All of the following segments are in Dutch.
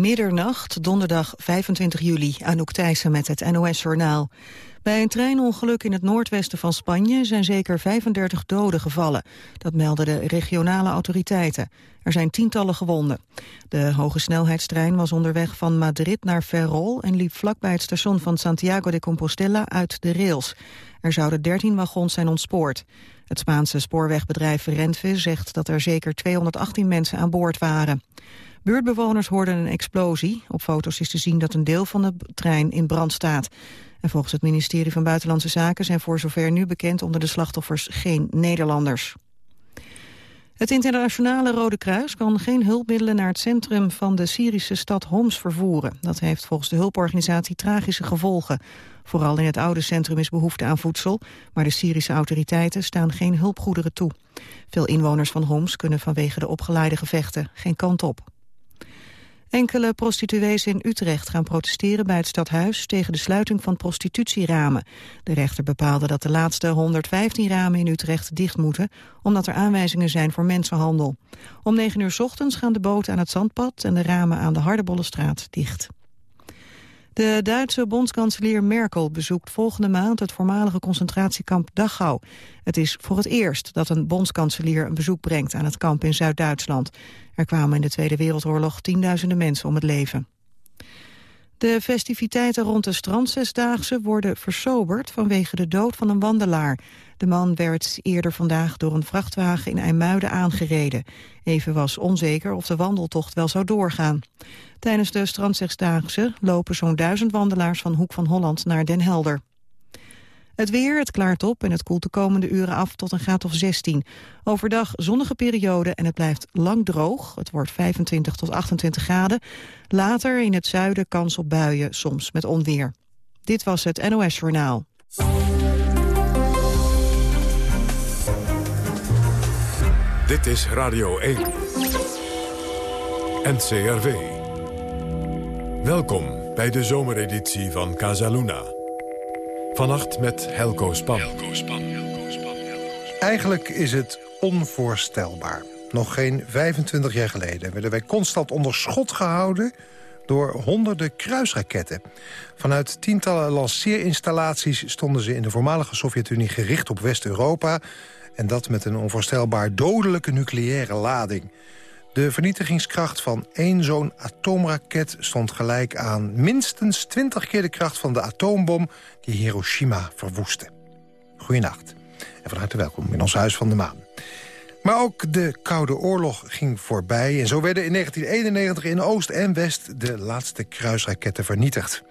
Middernacht, donderdag 25 juli, Anouk Thijssen met het NOS-journaal. Bij een treinongeluk in het noordwesten van Spanje zijn zeker 35 doden gevallen. Dat melden de regionale autoriteiten. Er zijn tientallen gewonden. De hoge snelheidstrein was onderweg van Madrid naar Ferrol... en liep vlakbij het station van Santiago de Compostela uit de rails. Er zouden 13 wagons zijn ontspoord. Het Spaanse spoorwegbedrijf Renfe zegt dat er zeker 218 mensen aan boord waren. Buurtbewoners hoorden een explosie. Op foto's is te zien dat een deel van de trein in brand staat. En volgens het ministerie van Buitenlandse Zaken zijn voor zover nu bekend onder de slachtoffers geen Nederlanders. Het internationale Rode Kruis kan geen hulpmiddelen naar het centrum van de Syrische stad Homs vervoeren. Dat heeft volgens de hulporganisatie tragische gevolgen. Vooral in het oude centrum is behoefte aan voedsel, maar de Syrische autoriteiten staan geen hulpgoederen toe. Veel inwoners van Homs kunnen vanwege de opgeleide gevechten geen kant op. Enkele prostituees in Utrecht gaan protesteren bij het stadhuis tegen de sluiting van prostitutieramen. De rechter bepaalde dat de laatste 115 ramen in Utrecht dicht moeten, omdat er aanwijzingen zijn voor mensenhandel. Om 9 uur ochtends gaan de boten aan het zandpad en de ramen aan de Hardebollenstraat dicht. De Duitse bondskanselier Merkel bezoekt volgende maand het voormalige concentratiekamp Dachau. Het is voor het eerst dat een bondskanselier een bezoek brengt aan het kamp in Zuid-Duitsland. Er kwamen in de Tweede Wereldoorlog tienduizenden mensen om het leven. De festiviteiten rond de strandzesdaagse worden versoberd vanwege de dood van een wandelaar. De man werd eerder vandaag door een vrachtwagen in IJmuiden aangereden. Even was onzeker of de wandeltocht wel zou doorgaan. Tijdens de strandzesdaagse lopen zo'n duizend wandelaars van Hoek van Holland naar Den Helder. Het weer, het klaart op en het koelt de komende uren af tot een graad of 16. Overdag zonnige periode en het blijft lang droog. Het wordt 25 tot 28 graden. Later in het zuiden kans op buien, soms met onweer. Dit was het NOS Journaal. Dit is Radio 1. NCRV. Welkom bij de zomereditie van Casaluna. Vannacht met Helco Span. Eigenlijk is het onvoorstelbaar. Nog geen 25 jaar geleden werden wij constant onder schot gehouden door honderden kruisraketten. Vanuit tientallen lanceerinstallaties stonden ze in de voormalige Sovjet-Unie gericht op West-Europa... en dat met een onvoorstelbaar dodelijke nucleaire lading. De vernietigingskracht van één zo'n atoomraket stond gelijk aan minstens 20 keer de kracht van de atoombom die Hiroshima verwoestte. Goedenacht en van harte welkom in ons Huis van de Maan. Maar ook de Koude Oorlog ging voorbij... en zo werden in 1991 in Oost en West de laatste kruisraketten vernietigd.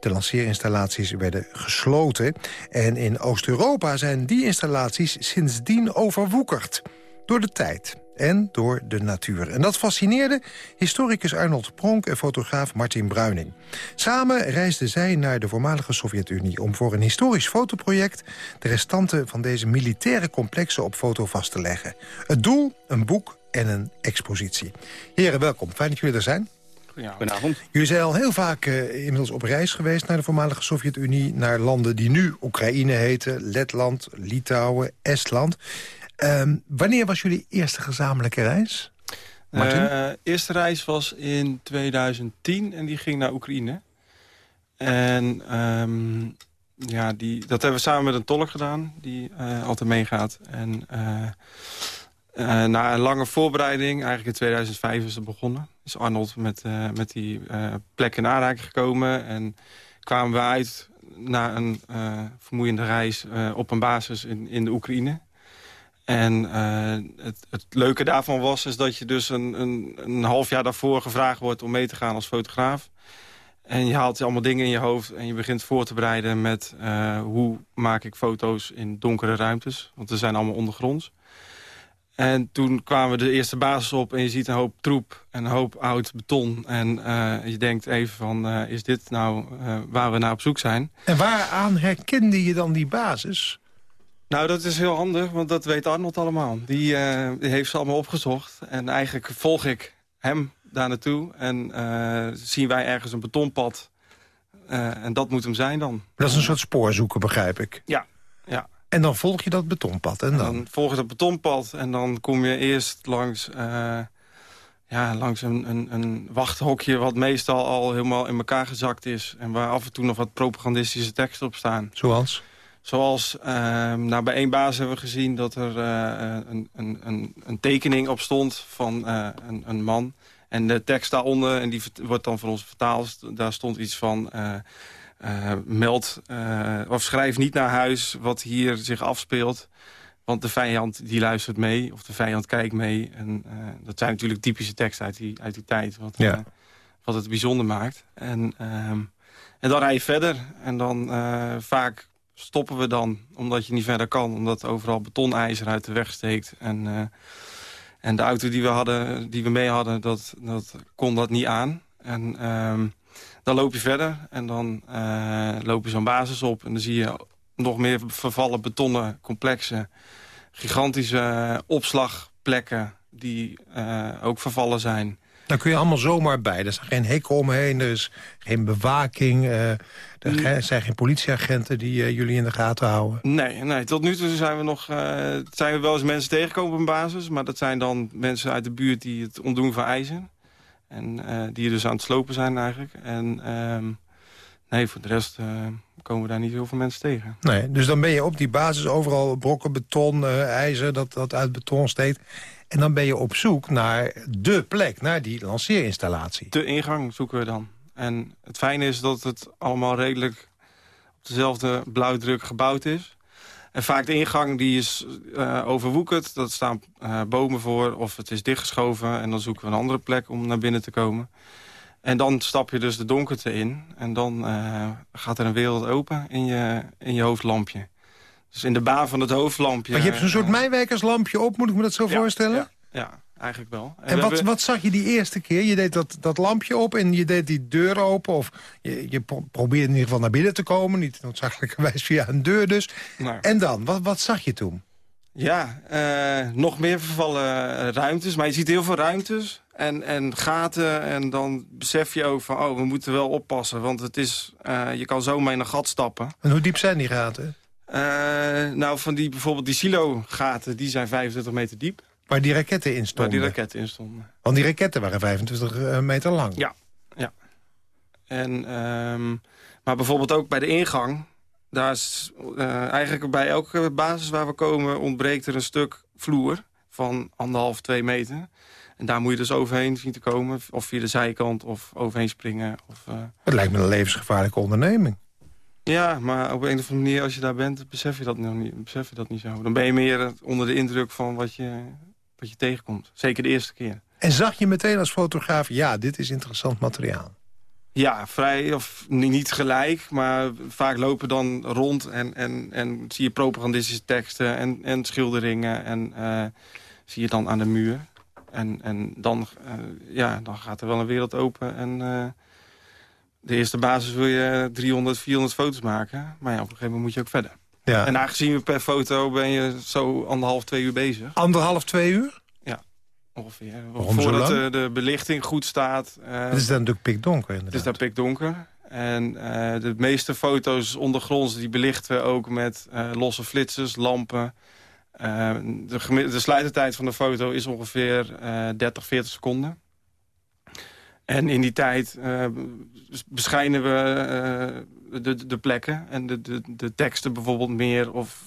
De lanceerinstallaties werden gesloten... en in Oost-Europa zijn die installaties sindsdien overwoekerd. Door de tijd en door de natuur. En dat fascineerde historicus Arnold Pronk en fotograaf Martin Bruining. Samen reisden zij naar de voormalige Sovjet-Unie... om voor een historisch fotoproject de restanten van deze militaire complexen op foto vast te leggen. Het doel, een boek en een expositie. Heren, welkom. Fijn dat jullie er zijn. Goedenavond. Jullie zijn al heel vaak uh, inmiddels op reis geweest naar de voormalige Sovjet-Unie... naar landen die nu Oekraïne heten, Letland, Litouwen, Estland. Um, wanneer was jullie eerste gezamenlijke reis? Uh, eerste reis was in 2010 en die ging naar Oekraïne. En um, ja, die, dat hebben we samen met een tolk gedaan, die uh, altijd meegaat. En uh, na een lange voorbereiding, eigenlijk in 2005 is het begonnen... is Arnold met, met die plek in aanraking gekomen. En kwamen we uit na een vermoeiende reis op een basis in, in de Oekraïne. En uh, het, het, leuke daarvan was is dat je dus een, een, een, half jaar daarvoor gevraagd wordt om mee te gaan als fotograaf. En je haalt allemaal dingen in je hoofd en je begint voor te bereiden met uh, hoe maak ik foto's in donkere ruimtes. Want we zijn allemaal ondergronds. En toen kwamen we de eerste basis op en je ziet een hoop troep en een hoop oud beton. En uh, je denkt even van, is dit nou waar we naar op zoek zijn? En waaraan herkende je dan die basis? Nou, dat is heel handig, want dat weet Arnold allemaal. Die, uh, die heeft ze allemaal opgezocht. En eigenlijk volg ik hem daar naartoe. En uh, zien wij ergens een betonpad. Uh, en dat moet hem zijn dan. Dat is een soort spoorzoeken, begrijp ik. Ja, ja. En dan volg je dat betonpad. En dan? dan volg je dat betonpad. En dan kom je eerst langs ja, langs een, een, een, wachthokje wat meestal al helemaal in elkaar gezakt is. En waar af en toe nog wat propagandistische teksten op staan. Zoals? Zoals, uh, nou, bij één baas hebben we gezien dat er uh, een, een, een, tekening op stond van uh, een, een, man. En de tekst daaronder, en die wordt dan voor ons vertaald, daar stond iets van... meld of schrijf niet naar huis wat hier zich afspeelt. Want de vijand die luistert mee, of de vijand kijkt mee. En dat zijn natuurlijk typische teksten uit die, uit die tijd. Wat, ja. wat het bijzonder maakt. En, uh, en dan rij je verder. En dan vaak stoppen we dan, omdat je niet verder kan. Omdat overal betonijzer uit de weg steekt. En, en de auto die we, hadden, die we mee hadden, dat, dat kon dat niet aan. En ehm, dan loop je verder. En dan loop je zo'n basis op. En dan zie je nog meer vervallen betonnen complexen. Gigantische opslagplekken die uh, ook vervallen zijn. Daar kun je allemaal zomaar bij. Er is geen hekken omheen, er is geen bewaking. Uh, er zijn geen politieagenten die uh, jullie in de gaten houden. Nee, nee, tot nu toe zijn we nog zijn we wel eens mensen tegengekomen op een basis. Maar dat zijn dan mensen uit de buurt die het ontdoen van eisen. En die dus aan het slopen zijn eigenlijk. En ehm, nee, voor de rest komen we daar niet heel veel mensen tegen. Nee, dus dan ben je op die basis overal brokken beton, uh, ijzer dat, dat uit beton steekt. En dan ben je op zoek naar de plek, naar die lanceerinstallatie. De ingang zoeken we dan. En het fijne is dat het allemaal redelijk op dezelfde blauwdruk gebouwd is. En vaak de ingang die is uh, overwoekerd. Dat staan uh, bomen voor of het is dichtgeschoven. En dan zoeken we een andere plek om naar binnen te komen. En dan stap je dus de donkerte in. En dan uh, gaat er een wereld open in je, in je hoofdlampje. Dus in de baan van het hoofdlampje... Maar je hebt zo'n soort mijnwerkerslampje op, moet ik me dat zo voorstellen? Ja, eigenlijk wel. En, en wat, wat zag je die eerste keer? Je deed dat, dat lampje op en je deed die deur open. Of je, je probeerde in ieder geval naar binnen te komen. Niet noodzakelijkerwijs via een deur dus. Nou. En dan, wat, wat zag je toen? Ja, uh, nog meer vervallen ruimtes. Maar je ziet heel veel ruimtes en, en gaten. En dan besef je ook van, oh, we moeten wel oppassen. Want het is, uh, je kan zomaar in een gat stappen. En hoe diep zijn die gaten? Uh, nou, van die, bijvoorbeeld die silo-gaten, die zijn 25 meter diep. Waar die raketten in stonden? Waar die raketten in stonden. Want die raketten waren 25 meter lang? Ja, ja. En, um, maar bijvoorbeeld ook bij de ingang... Daar is uh, eigenlijk bij elke basis waar we komen ontbreekt er een stuk vloer van anderhalf, twee meter. En daar moet je dus overheen zien te komen. Of via de zijkant of overheen springen. Of, uh... Het lijkt me een levensgevaarlijke onderneming. Ja, maar op een of andere manier als je daar bent, besef je dat nog niet, besef je dat niet zo. Dan ben je meer onder de indruk van wat je, wat je tegenkomt. Zeker de eerste keer. En zag je meteen als fotograaf, ja, dit is interessant materiaal? Ja, vrij of niet gelijk, maar vaak lopen dan rond en, en, en zie je propagandistische teksten en, en schilderingen en uh, zie je dan aan de muur. En, en dan, uh, ja, dan gaat er wel een wereld open en uh, de eerste basis wil je 300, 400 foto's maken. Maar ja, op een gegeven moment moet je ook verder. Ja. En aangezien we per foto ben je zo anderhalf, twee uur bezig. Anderhalf, twee uur? Ongeveer. Waarom Voordat de, de, belichting goed staat. Uh, het is dan natuurlijk pikdonker inderdaad. Het is daar pikdonker. En uh, de meeste foto's ondergronds die belichten we ook met uh, losse flitsers, lampen. de, de sluitertijd van de foto is ongeveer 30, 40 seconden. En in die tijd beschijnen we de, de plekken en de, de, de teksten bijvoorbeeld meer... of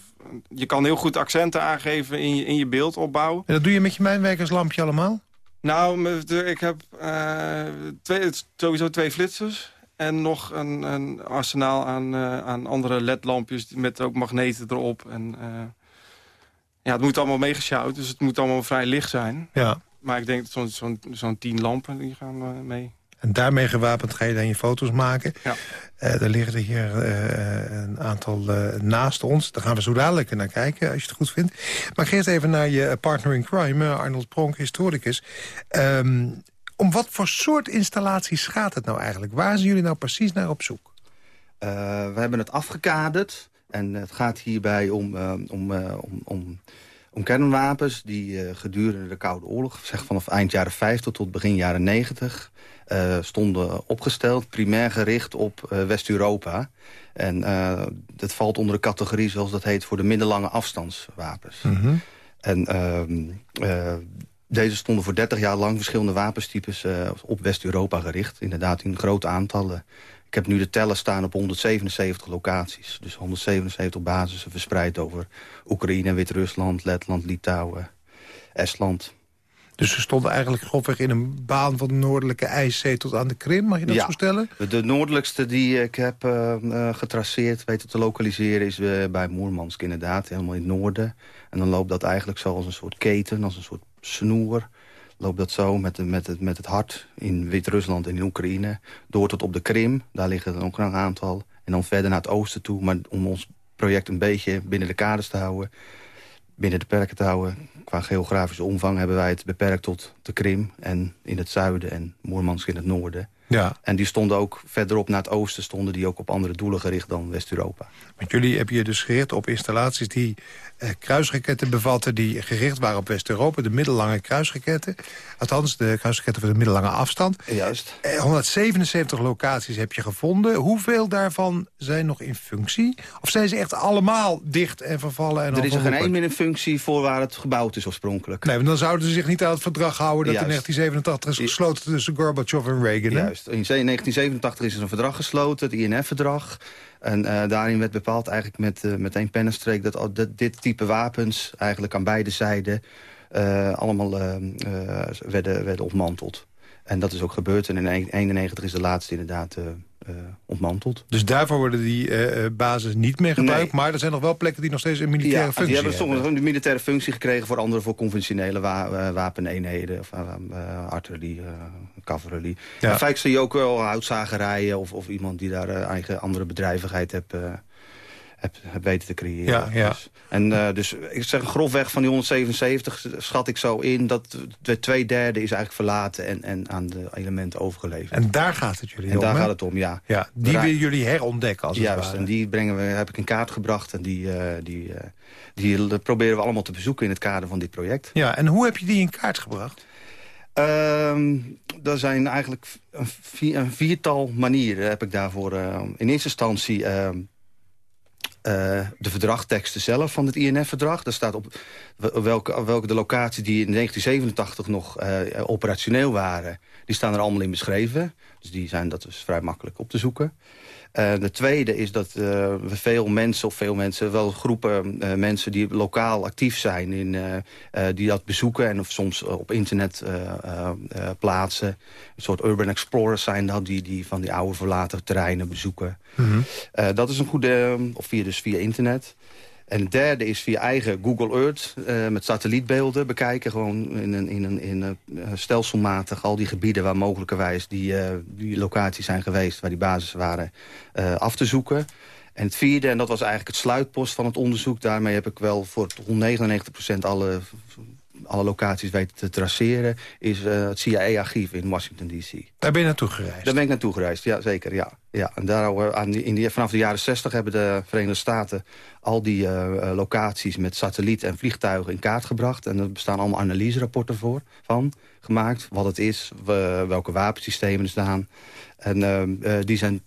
je kan heel goed accenten aangeven in je, in je beeldopbouw. En dat doe je met je mijnwerkerslampje allemaal? Nou, ik heb uh, twee, sowieso twee flitsers. En nog een, een arsenaal aan, uh, aan andere ledlampjes met ook magneten erop. En, uh, ja, het moet allemaal meegesjouwd, dus het moet allemaal vrij licht zijn. Ja. Maar ik denk dat zo'n zo'n zo'n tien lampen die gaan mee. En daarmee gewapend ga je dan je foto's maken. Ja. Uh, er liggen er hier uh, een aantal uh, naast ons. Daar gaan we zo dadelijk naar kijken, als je het goed vindt. Maar ik ga eerst even naar je partner in crime, Arnold Pronk, historicus. Um, om wat voor soort installaties gaat het nou eigenlijk? Waar zijn jullie nou precies naar op zoek? we hebben het afgekaderd. En het gaat hierbij om, om, om, om om kernwapens die gedurende de Koude Oorlog... zeg vanaf eind jaren 50 tot begin jaren 90... Uh, stonden opgesteld, primair gericht op uh, West-Europa. En uh, dat valt onder de categorie, zoals dat heet, voor de middellange afstandswapens. Mm -hmm. En ehm, Deze stonden voor 30 jaar lang verschillende wapenstypes op West-Europa gericht. Inderdaad in grote aantallen. Ik heb nu de tellen staan op 177 locaties. Dus 177 basissen verspreid over Oekraïne, Wit-Rusland, Letland, Litouwen, Estland. Dus ze stonden eigenlijk grofweg in een baan van de noordelijke IJszee tot aan de Krim, mag je dat zo stellen? De noordelijkste die ik heb uh, getraceerd, weten te lokaliseren, is uh, bij Moermansk inderdaad, helemaal in het noorden. En dan loopt dat eigenlijk zo als een soort keten, als een soort snoer loopt dat zo met, met, het, met het hart in Wit-Rusland en in Oekraïne... door tot op de Krim, daar liggen er ook een aantal. En dan verder naar het oosten toe. Maar om ons project een beetje binnen de kaders te houden... binnen de perken te houden... qua geografische omvang hebben wij het beperkt tot de Krim... en in het zuiden en Moermansk in het noorden... Ja. En die stonden ook verderop naar het oosten... stonden die ook op andere doelen gericht dan West-Europa. Want jullie hebben je dus gericht op installaties die eh, kruisraketten bevatten... die gericht waren op West-Europa, de middellange kruisraketten. Althans, de kruisraketten voor de middellange afstand. Juist. Eh, 177 locaties heb je gevonden. Hoeveel daarvan zijn nog in functie? Of zijn ze echt allemaal dicht en vervallen? En er is er geen één meer in functie voor waar het gebouwd is oorspronkelijk. Nee, want dan zouden ze zich niet aan het verdrag houden... dat in 1987 is gesloten tussen Gorbachev en Reagan. Juist. In 1987 is er een verdrag gesloten, het INF-verdrag... En uh, daarin werd bepaald eigenlijk met, uh, met één pennenstreek... Dat, dat dit type wapens eigenlijk aan beide zijden... Uh, allemaal werden, werden ontmanteld. En dat is ook gebeurd. En in 1991 is de laatste inderdaad ontmanteld. Dus daarvoor worden die uh, bases niet meer gebruikt. Maar er zijn nog wel plekken die nog steeds een militaire ja, functie hebben. die hebben. soms een militaire functie gekregen... voor andere voor conventionele wa wapeneenheden. Of artillerie, cavalerie. Ja. Maar vaak zie je ook wel houtzagerijen... of, of iemand die daar eigen andere bedrijvigheid heeft heb, heb weten te creëren. Ja, ja. Dus, en uh, dus ik zeg grofweg van die 177 schat ik zo in... dat de twee derde is eigenlijk verlaten en, en aan de elementen overgeleverd. En daar gaat het jullie en om, daar gaat het om, ja. ja die willen jullie herontdekken als Juist, het ware. en die brengen we, heb ik in kaart gebracht... en die, uh, die, uh, die proberen we allemaal te bezoeken in het kader van dit project. Ja, en hoe heb je die in kaart gebracht? Um, er zijn eigenlijk een, vier, een, viertal manieren heb ik daarvoor. In eerste instantie uh, uh, de verdragteksten zelf van het INF-verdrag. Daar staat op welke, welke de locaties die in 1987 nog uh, operationeel waren... die staan er allemaal in beschreven. Dus die zijn, dat is vrij makkelijk op te zoeken. Uh, de tweede is dat uh, we veel mensen, of veel mensen, wel groepen uh, mensen die lokaal actief zijn, in, die dat bezoeken en of soms op internet plaatsen. Een soort urban explorers zijn dat, die, die van die oude verlaten terreinen bezoeken. Mm -hmm. dat is een goede, of via, dus via internet. En het derde is via eigen Google Earth uh, met satellietbeelden bekijken. Gewoon in een, in een, in een uh, stelselmatig al die gebieden waar mogelijkerwijs die, uh, die locaties zijn geweest... waar die basis waren, af te zoeken. En het vierde, en dat was eigenlijk het sluitpost van het onderzoek... daarmee heb ik wel voor 199% alle alle locaties weten te traceren... is uh, het CIA-archief in Washington, D.C. Daar ben je naartoe gereisd? Daar ben ik naartoe gereisd, ja, zeker. Ja. Ja, en daar, aan die, in die, vanaf de jaren 60 hebben de Verenigde Staten... al die uh, locaties met satelliet en vliegtuigen in kaart gebracht. En er bestaan allemaal analyserapporten voor, van gemaakt. Wat het is, we, welke wapensystemen er staan. En uh, die zijn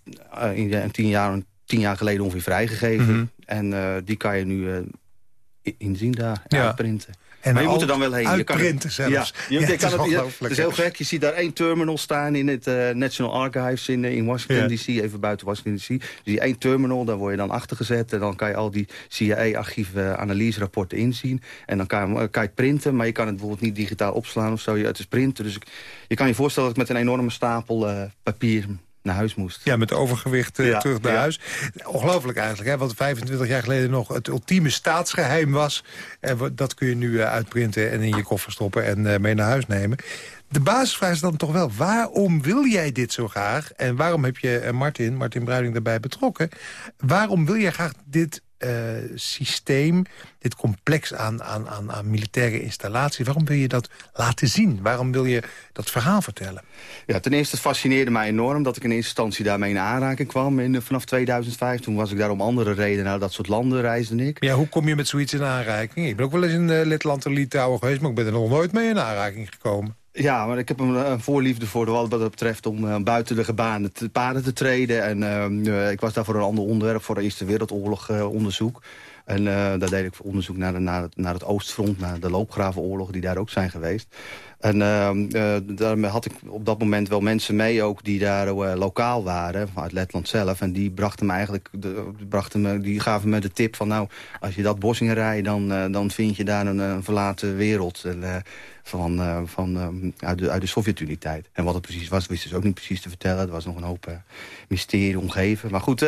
in, tien, jaar, tien jaar geleden ongeveer vrijgegeven. Mm -hmm. En die kan je nu inzien daar, ja. uitprinten. En maar je moet er dan wel heen. Je kan het, zelfs. Ja, je, ja, je kan het, het, het, is heel gek. Je ziet daar één terminal staan in het uh, National Archives in, in Washington ja. D.C. Even buiten Washington D.C. Dus die één terminal, daar word je dan achter gezet. En dan kan je al die CIA-archieven analyserapporten inzien. En dan kan, kan je het printen, maar je kan het bijvoorbeeld niet digitaal opslaan of zo. Het is printen. Dus je kan je voorstellen dat ik met een enorme stapel uh, papier naar huis moest. Ja, met overgewicht uh, ja, terug naar ja. huis. Ongelooflijk eigenlijk, hè? wat 25 jaar geleden nog het ultieme staatsgeheim was. En dat kun je nu uh, uitprinten en in je koffer stoppen en uh, mee naar huis nemen. De basisvraag is dan toch wel, waarom wil jij dit zo graag? En waarom heb je Martin, Martin Bruiding daarbij betrokken? Waarom wil jij graag dit systeem, dit complex aan, aan, aan, aan militaire installaties... waarom wil je dat laten zien? Waarom wil je dat verhaal vertellen? Ja, ten eerste het fascineerde mij enorm dat ik in eerste instantie daarmee in aanraking kwam. In, vanaf 2005, toen was ik daar om andere redenen naar dat soort landen reisde ik. Ja, hoe kom je met zoiets in aanraking? Ik ben ook wel eens in uh, Letland en Litouwen geweest... maar ik ben er nog nooit mee in aanraking gekomen. Ja, maar ik heb een, een voorliefde voor wat dat betreft om uh, buiten de gebaande paden te treden. En uh, ik was daar voor een ander onderwerp, voor de Eerste Wereldoorlog onderzoek. En daar deed ik onderzoek naar, de, het, naar het Oostfront, naar de loopgravenoorlogen die daar ook zijn geweest. En uh, daarmee had ik op dat moment wel mensen mee ook die daar uh, lokaal waren, uit Letland zelf. En die brachten me eigenlijk, de, brachten me, die gaven me de tip van nou, als je dat bos rijdt, dan, uh, dan vind je daar een, een verlaten wereld. En, van, van, uh, uit de, uit de Sovjet-Unie-tijd. En wat het precies was, wisten ze ook niet precies te vertellen. Er was nog een hoop mysterie omgeven. Maar goed,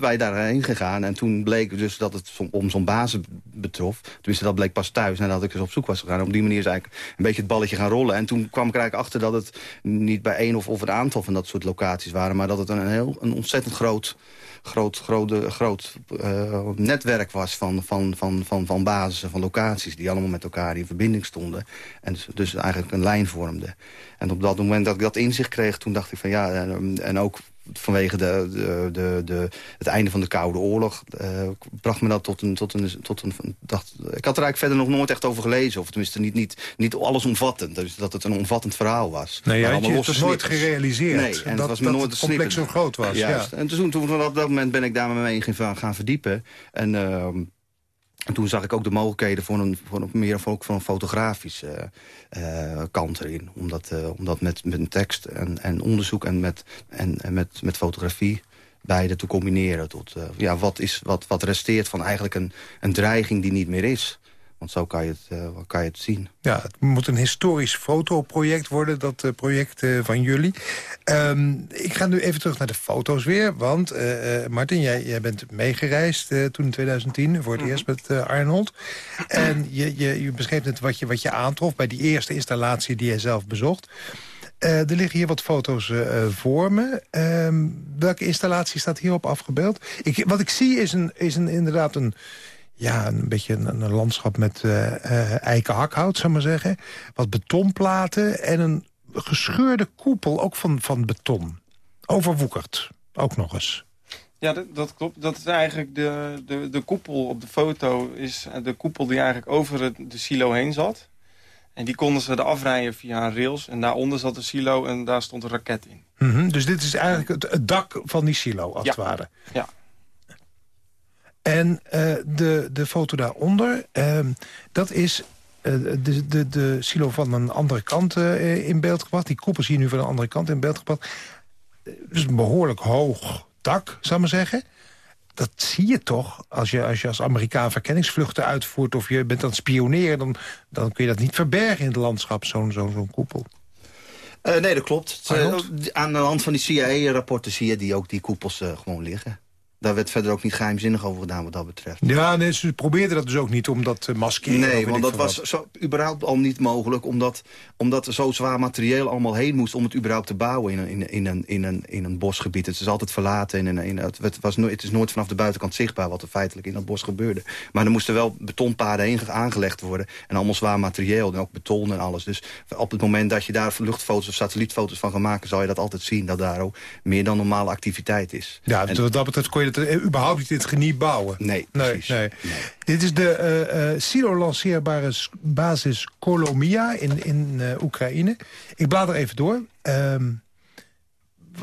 wij daarheen gegaan. En toen bleek dus dat het om zo'n basis betrof. Tenminste, dat bleek pas thuis nadat ik dus op zoek was gegaan. Op die manier is eigenlijk een beetje het balletje gaan rollen. En toen kwam ik eigenlijk achter dat het niet bij één of, of een aantal van dat soort locaties waren. Maar dat het een, heel, een ontzettend groot groot, groot, groot uh, netwerk was van, van, van, van, van basissen, van locaties... die allemaal met elkaar in verbinding stonden. En dus, dus eigenlijk een lijn vormden. En op dat moment dat ik dat inzicht kreeg, toen dacht ik van ja... en ook vanwege de, de, de, de, het einde van de Koude Oorlog... Uh, bracht me dat tot een... Tot een, tot een dacht, ik had er eigenlijk verder nog nooit echt over gelezen. Of tenminste niet, niet, niet allesomvattend. Dus dat het een omvattend verhaal was. Nee, je had het nooit gerealiseerd. Nee, en dat, het was me nooit het complex zo groot was. Ja. En toen, toen, op dat moment ben ik daar mee gaan, gaan verdiepen. En... Uh, en toen zag ik ook de mogelijkheden voor een, voor een meer voor, voor een fotografische uh, kant erin. Omdat, uh, omdat met, met tekst en, en onderzoek en met, en, en met, met fotografie beide te combineren. Tot ja, wat, is, wat, wat resteert van eigenlijk een, een dreiging die niet meer is. Want zo kan je het, uh, kan je het zien. Ja, het moet een historisch fotoproject worden, dat uh, project uh, van jullie. Um, ik ga nu even terug naar de foto's weer. Want Martin, jij, jij bent meegereisd toen in 2010, voor het mm -hmm. eerst met Arnold. En je, je, je beschreef net wat je, wat je aantrof bij die eerste installatie die jij zelf bezocht. er liggen hier wat foto's voor me. Ehm, welke installatie staat hierop afgebeeld? Ik, wat ik zie is, een, is een, inderdaad een ja, een beetje een, een landschap met uh, eiken hakhout, zou maar zeggen. Wat betonplaten en een gescheurde koepel, ook van, van beton. Overwoekerd, ook nog eens. Ja, dat, dat, klopt. Dat is eigenlijk de, de, de koepel op de foto... is de koepel die eigenlijk over het, de silo heen zat. En die konden ze er afrijden via een rails. En daaronder zat een silo en daar stond een raket in. Mm -hmm, dus dit is eigenlijk het, het, dak van die silo, als ja. het ware. Ja. En uh, de, de foto daaronder, uh, dat is uh, de, de, de silo van een andere kant in beeld gebracht. Die koepels hier nu van een andere kant in beeld gebracht. Dus een behoorlijk hoog dak, zou ik maar zeggen. Dat zie je toch, als je als, je als Amerikaan verkenningsvluchten uitvoert... of je bent aan het spioneren, dan, dan kun je dat niet verbergen in het landschap, zo'n zo'n zo'n koepel. Nee, dat klopt. Aan de hand van die CIA-rapporten zie je die ook die koepels gewoon liggen. Daar werd verder ook niet geheimzinnig over gedaan wat dat betreft. Ja, nee, ze probeerden dat dus ook niet om dat te maskeren. Nee, want dat was zo, überhaupt al niet mogelijk... Omdat, omdat er zo zwaar materieel allemaal heen moest... om het überhaupt te bouwen in een, in, in een, in een, in een bosgebied. Het is altijd verlaten. In een, in, het, was no, het is nooit vanaf de buitenkant zichtbaar... wat er feitelijk in dat bos gebeurde. Maar er moesten wel betonpaden heen aangelegd worden. En allemaal zwaar materieel. En ook beton en alles. Dus op het moment dat je daar luchtfoto's of satellietfoto's van gaat maken... zal je dat altijd zien. Dat daar ook meer dan normale activiteit is. Ja, en, wat dat betreft kon je het überhaupt niet in het geniet bouwen. Nee, nee, precies. Nee. nee. Dit is de uh, uh, silo-lanceerbare basis Kolomia in, in uh, Oekraïne. Ik blader even door. Um,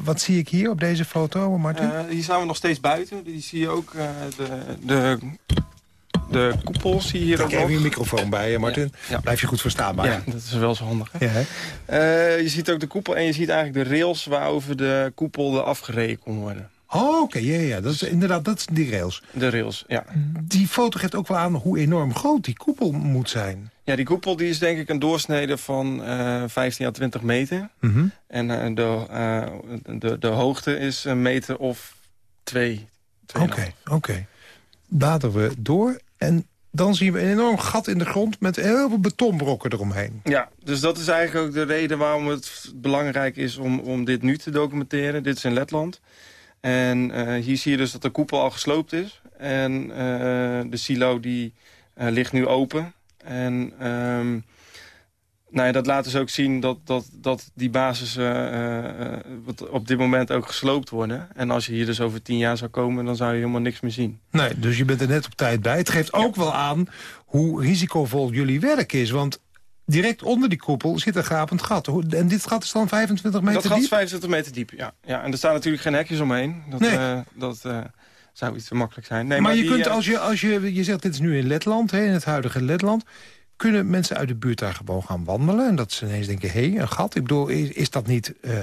wat zie ik hier op deze foto, Martin? hier zijn we nog steeds buiten. Die zie je ook de, de de koepel zie je hier ook nog. Ik heb je microfoon bij je, Martin. Ja, ja. Blijf je goed verstaanbaar. Ja, dat is wel zo handig. Ja, uh, je ziet ook de koepel en je ziet eigenlijk de rails... waarover de koepel afgereden kon worden. Oh, oké, okay, ja, ja, dat is inderdaad dat die rails. De rails, ja. Die foto geeft ook wel aan hoe enorm groot die koepel moet zijn. Ja, die koepel die is denk ik een doorsnede van uh, 15 à 20 meter. Mm -hmm. En uh, de, uh, de, de hoogte is een meter of twee. Oké, oké. Okay. We door en dan zien we een enorm gat in de grond met heel veel betonbrokken eromheen. Ja, dus dat is eigenlijk ook de reden waarom het belangrijk is om, om dit nu te documenteren. Dit is in Letland. En uh, hier zie je dus dat de koepel al gesloopt is. En uh, de silo die uh, ligt nu open. En um, nou ja, dat laat dus ook zien dat, dat, dat die basis op dit moment ook gesloopt worden. En als je hier dus over tien jaar zou komen, dan zou je helemaal niks meer zien. Nee, dus je bent er net op tijd bij. Het geeft ook ja. wel aan hoe risicovol jullie werk is. Want direct onder die koepel zit een gapend gat. En dit gat is dan 25 meter diep? Dat gat is 25 meter diep, ja. ja. En er staan natuurlijk geen hekjes omheen. Dat, nee. uh, dat, uh, zou iets te makkelijk zijn. Nee, maar, je die, kunt eh, als je, als je, je zegt dit is nu in Letland, hè, in het huidige Letland kunnen mensen uit de buurt daar gewoon gaan wandelen... en dat ze ineens denken, hé, hey, een gat. Ik bedoel, is, is dat niet uh, uh,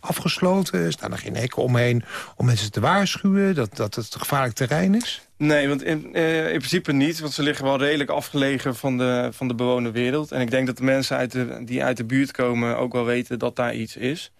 afgesloten? Staan er geen hekken omheen om mensen te waarschuwen... dat, dat het gevaarlijk terrein is? Nee, want in, uh, in principe niet. Want ze liggen wel redelijk afgelegen van de, van de bewoonde wereld. En ik denk dat de mensen uit de, die uit de buurt komen ook wel weten dat daar iets is.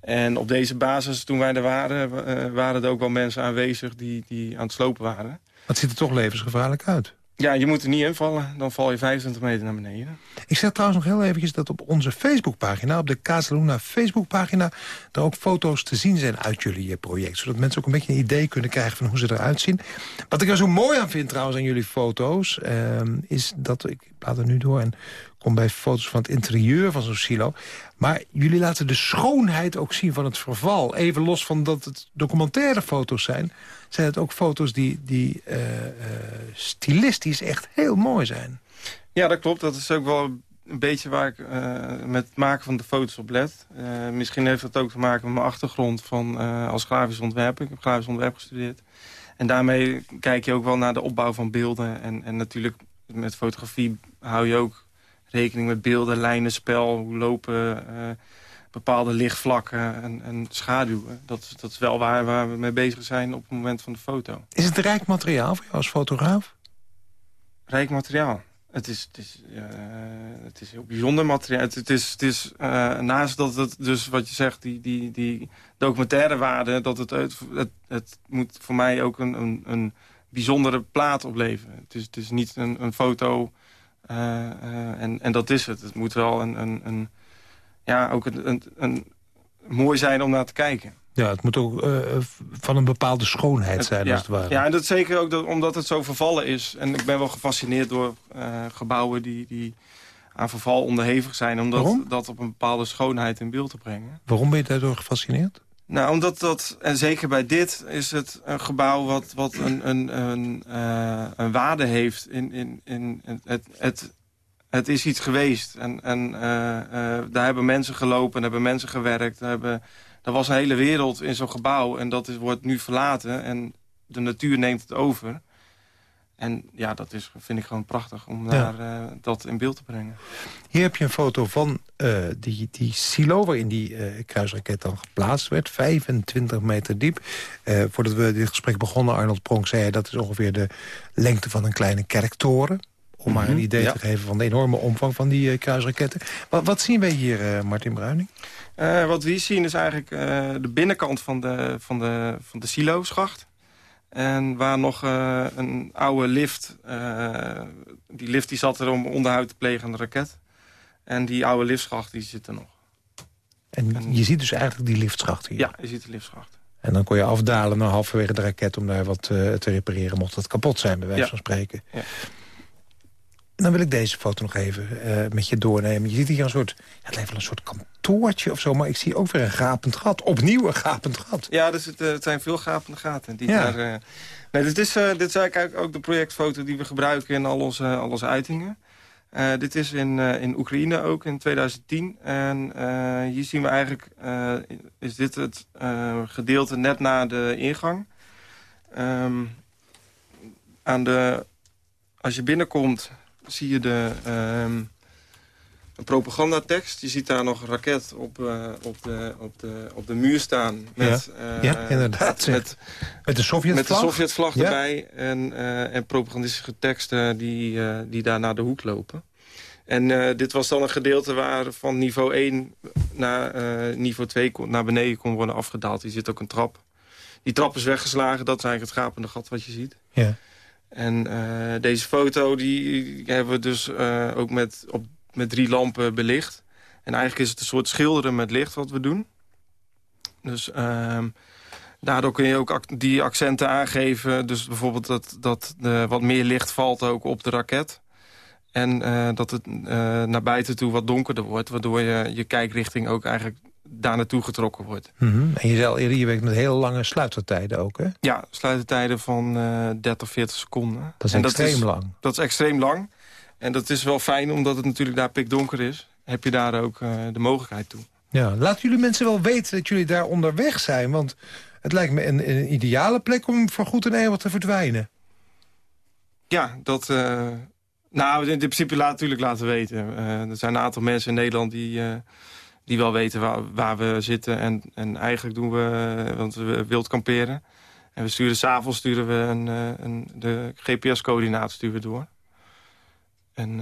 En op deze basis, toen wij er waren, waren er ook wel mensen aanwezig die, die aan het slopen waren. Het ziet er toch levensgevaarlijk uit. Ja, je moet er niet invallen. Dan val je 25 meter naar beneden. Ik zeg trouwens nog heel eventjes dat op onze Facebookpagina... op de Casaluna Facebookpagina... er ook foto's te zien zijn uit jullie project. Zodat mensen ook een beetje een idee kunnen krijgen van hoe ze eruit zien. Wat ik er zo mooi aan vind trouwens aan jullie foto's... Uh, is dat, ik laat er nu door en kom bij foto's van het interieur van zo'n silo... Maar jullie laten de schoonheid ook zien van het verval. Even los van dat het documentaire foto's zijn... zijn het ook foto's die, die uh, uh, stilistisch echt heel mooi zijn. Ja, dat klopt. Dat is ook wel een beetje waar ik uh, met het maken van de foto's op let. misschien heeft dat ook te maken met mijn achtergrond van, als grafisch ontwerper. Ik heb grafisch ontwerp gestudeerd. En daarmee kijk je ook wel naar de opbouw van beelden. En, en natuurlijk met fotografie hou je ook rekening met beelden, lijnen, spel, hoe lopen bepaalde lichtvlakken en, en schaduwen. Dat, dat is wel waar, waar we mee bezig zijn op het moment van de foto. Is het rijk materiaal voor jou als fotograaf? Rijk materiaal. Het is, het is, uh, het is heel bijzonder materiaal. Het, is, het is uh, naast dat het dus wat je zegt, die, die, die documentaire waarde, dat het, het, het, moet voor mij ook een, een, een bijzondere plaat opleveren. Het is, het is niet een, een foto uh, en, en dat is het. Het moet wel een, een, een ja, ook een, een, een, mooi zijn om naar te kijken. Ja, het moet ook uh, van een bepaalde schoonheid zijn, ja, als het ware. Ja, en dat zeker ook dat, omdat het zo vervallen is. En ik ben wel gefascineerd door gebouwen die, die aan verval onderhevig zijn. Omdat Waarom? dat op een bepaalde schoonheid in beeld te brengen. Waarom ben je daardoor gefascineerd? Nou, omdat dat, en zeker bij dit, is het een gebouw wat, wat een, een, een, uh, een waarde heeft. In, in, in het, het, het is iets geweest. En, en uh, uh, daar hebben mensen gelopen, daar hebben mensen gewerkt. Daar, hebben, er was een hele wereld in zo'n gebouw en dat is, wordt nu verlaten. En de natuur neemt het over. En ja, dat is, vind ik gewoon prachtig om Ja. daar, uh, dat in beeld te brengen. Hier heb je een foto van uh, die, die silo waarin die uh, kruisraket dan geplaatst werd. 25 meter diep. Voordat we dit gesprek begonnen, Arnold Pronk zei... dat is ongeveer de lengte van een kleine kerktoren. Om maar een idee ja. te geven van de enorme omvang van die kruisraketten. Wat, wat zien wij hier, Martin Bruining? Uh, wat we hier zien is eigenlijk uh, de binnenkant van de, van de, van de silo-schacht. En waar nog uh, een oude lift... die lift die zat er om onderhoud te plegen aan de raket. En die oude liftschacht die zit er nog. En, en je ziet dus eigenlijk die liftschacht hier? Ja, je ziet de liftschacht. En dan kon je afdalen naar halverwege de raket om daar wat te repareren... mocht het kapot zijn, bij wijze ja. van spreken. Ja. Dan wil ik deze foto nog even uh, met je doornemen. Je ziet hier een soort, ja, het lijkt wel een soort kantoortje of zo... maar ik zie ook weer een gapend gat. Opnieuw een gapend gat. Ja, dus het, uh, het zijn veel gapende gaten. Die Ja. daar, uh, nee, dit, is, dit is eigenlijk ook de projectfoto die we gebruiken in al onze, al onze uitingen. dit is in, in Oekraïne ook in 2010. En hier zien we eigenlijk, is dit het gedeelte net na de ingang. Um, aan de, als je binnenkomt zie je de um, een propagandatekst. Je ziet daar nog een raket op, uh, op, de, op, de, op de muur staan. Met, ja. Uh, ja inderdaad. Met, met de Sovjetvlag? Met de Sovjetvlag ja. erbij. En, uh, en propagandistische teksten die, die daar naar de hoek lopen. En dit was dan een gedeelte waar van niveau 1 naar niveau 2 kon, naar beneden kon worden afgedaald. Hier zit ook een trap. Die trap is weggeslagen. Dat is eigenlijk het gapende gat wat je ziet. Ja. En uh, deze foto die hebben we dus uh, ook met, op, met drie lampen belicht. En eigenlijk is het een soort schilderen met licht wat we doen. Dus uh, daardoor kun je ook die accenten aangeven. Dus bijvoorbeeld dat, dat de, wat meer licht valt ook op de raket. En dat het naar buiten toe wat donkerder wordt. Waardoor je je kijkrichting ook eigenlijk daar naartoe getrokken wordt. Mm -hmm. En je zei al eerder, je werkt met hele lange sluitertijden ook, hè? Ja, sluitertijden van uh, 30, 40 seconden. Dat is en extreem dat is, lang. Dat is extreem lang. En dat is wel fijn, omdat het natuurlijk daar pikdonker is. Heb je daar ook uh, de mogelijkheid toe. Ja, laten jullie mensen wel weten dat jullie daar onderweg zijn. Want Het lijkt me een, een ideale plek om voor goed en eeuwig te verdwijnen. Ja, dat... Uh, nou, in principe laat, natuurlijk laten weten. Uh, er zijn een aantal mensen in Nederland die, die wel weten waar, waar, we zitten. En, en eigenlijk doen we, want we wild kamperen. En we sturen s'avonds sturen we een, een, de GPS-coördinaten sturen we door. En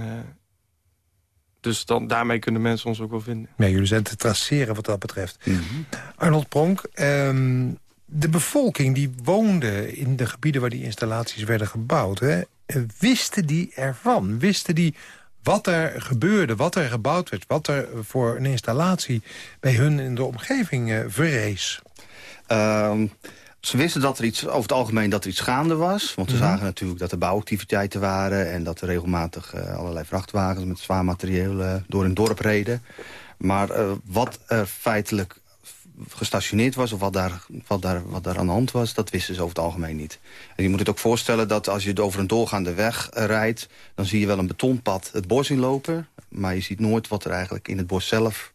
dus dan, daarmee kunnen mensen ons ook wel vinden. Ja, jullie zijn te traceren wat dat betreft. Mm -hmm. Arnold Pronk, um, de bevolking die woonde in de gebieden waar die installaties werden gebouwd... Hè, wisten die ervan? Wisten die wat er gebeurde, wat er gebouwd werd... wat er voor een installatie bij hun in de omgeving uh, verrees? Um, ze wisten dat er iets, over het algemeen dat er iets gaande was. Want ze mm -hmm. zagen natuurlijk dat er bouwactiviteiten waren... en dat er regelmatig uh, allerlei vrachtwagens met zwaar materieel uh, door een dorp reden. Maar wat er feitelijk gestationeerd was... of wat daar, wat, daar, wat daar aan de hand was, dat wisten ze over het algemeen niet. En je moet het ook voorstellen dat als je over een doorgaande weg rijdt... dan zie je wel een betonpad het bos inlopen... maar je ziet nooit wat er eigenlijk in het bos zelf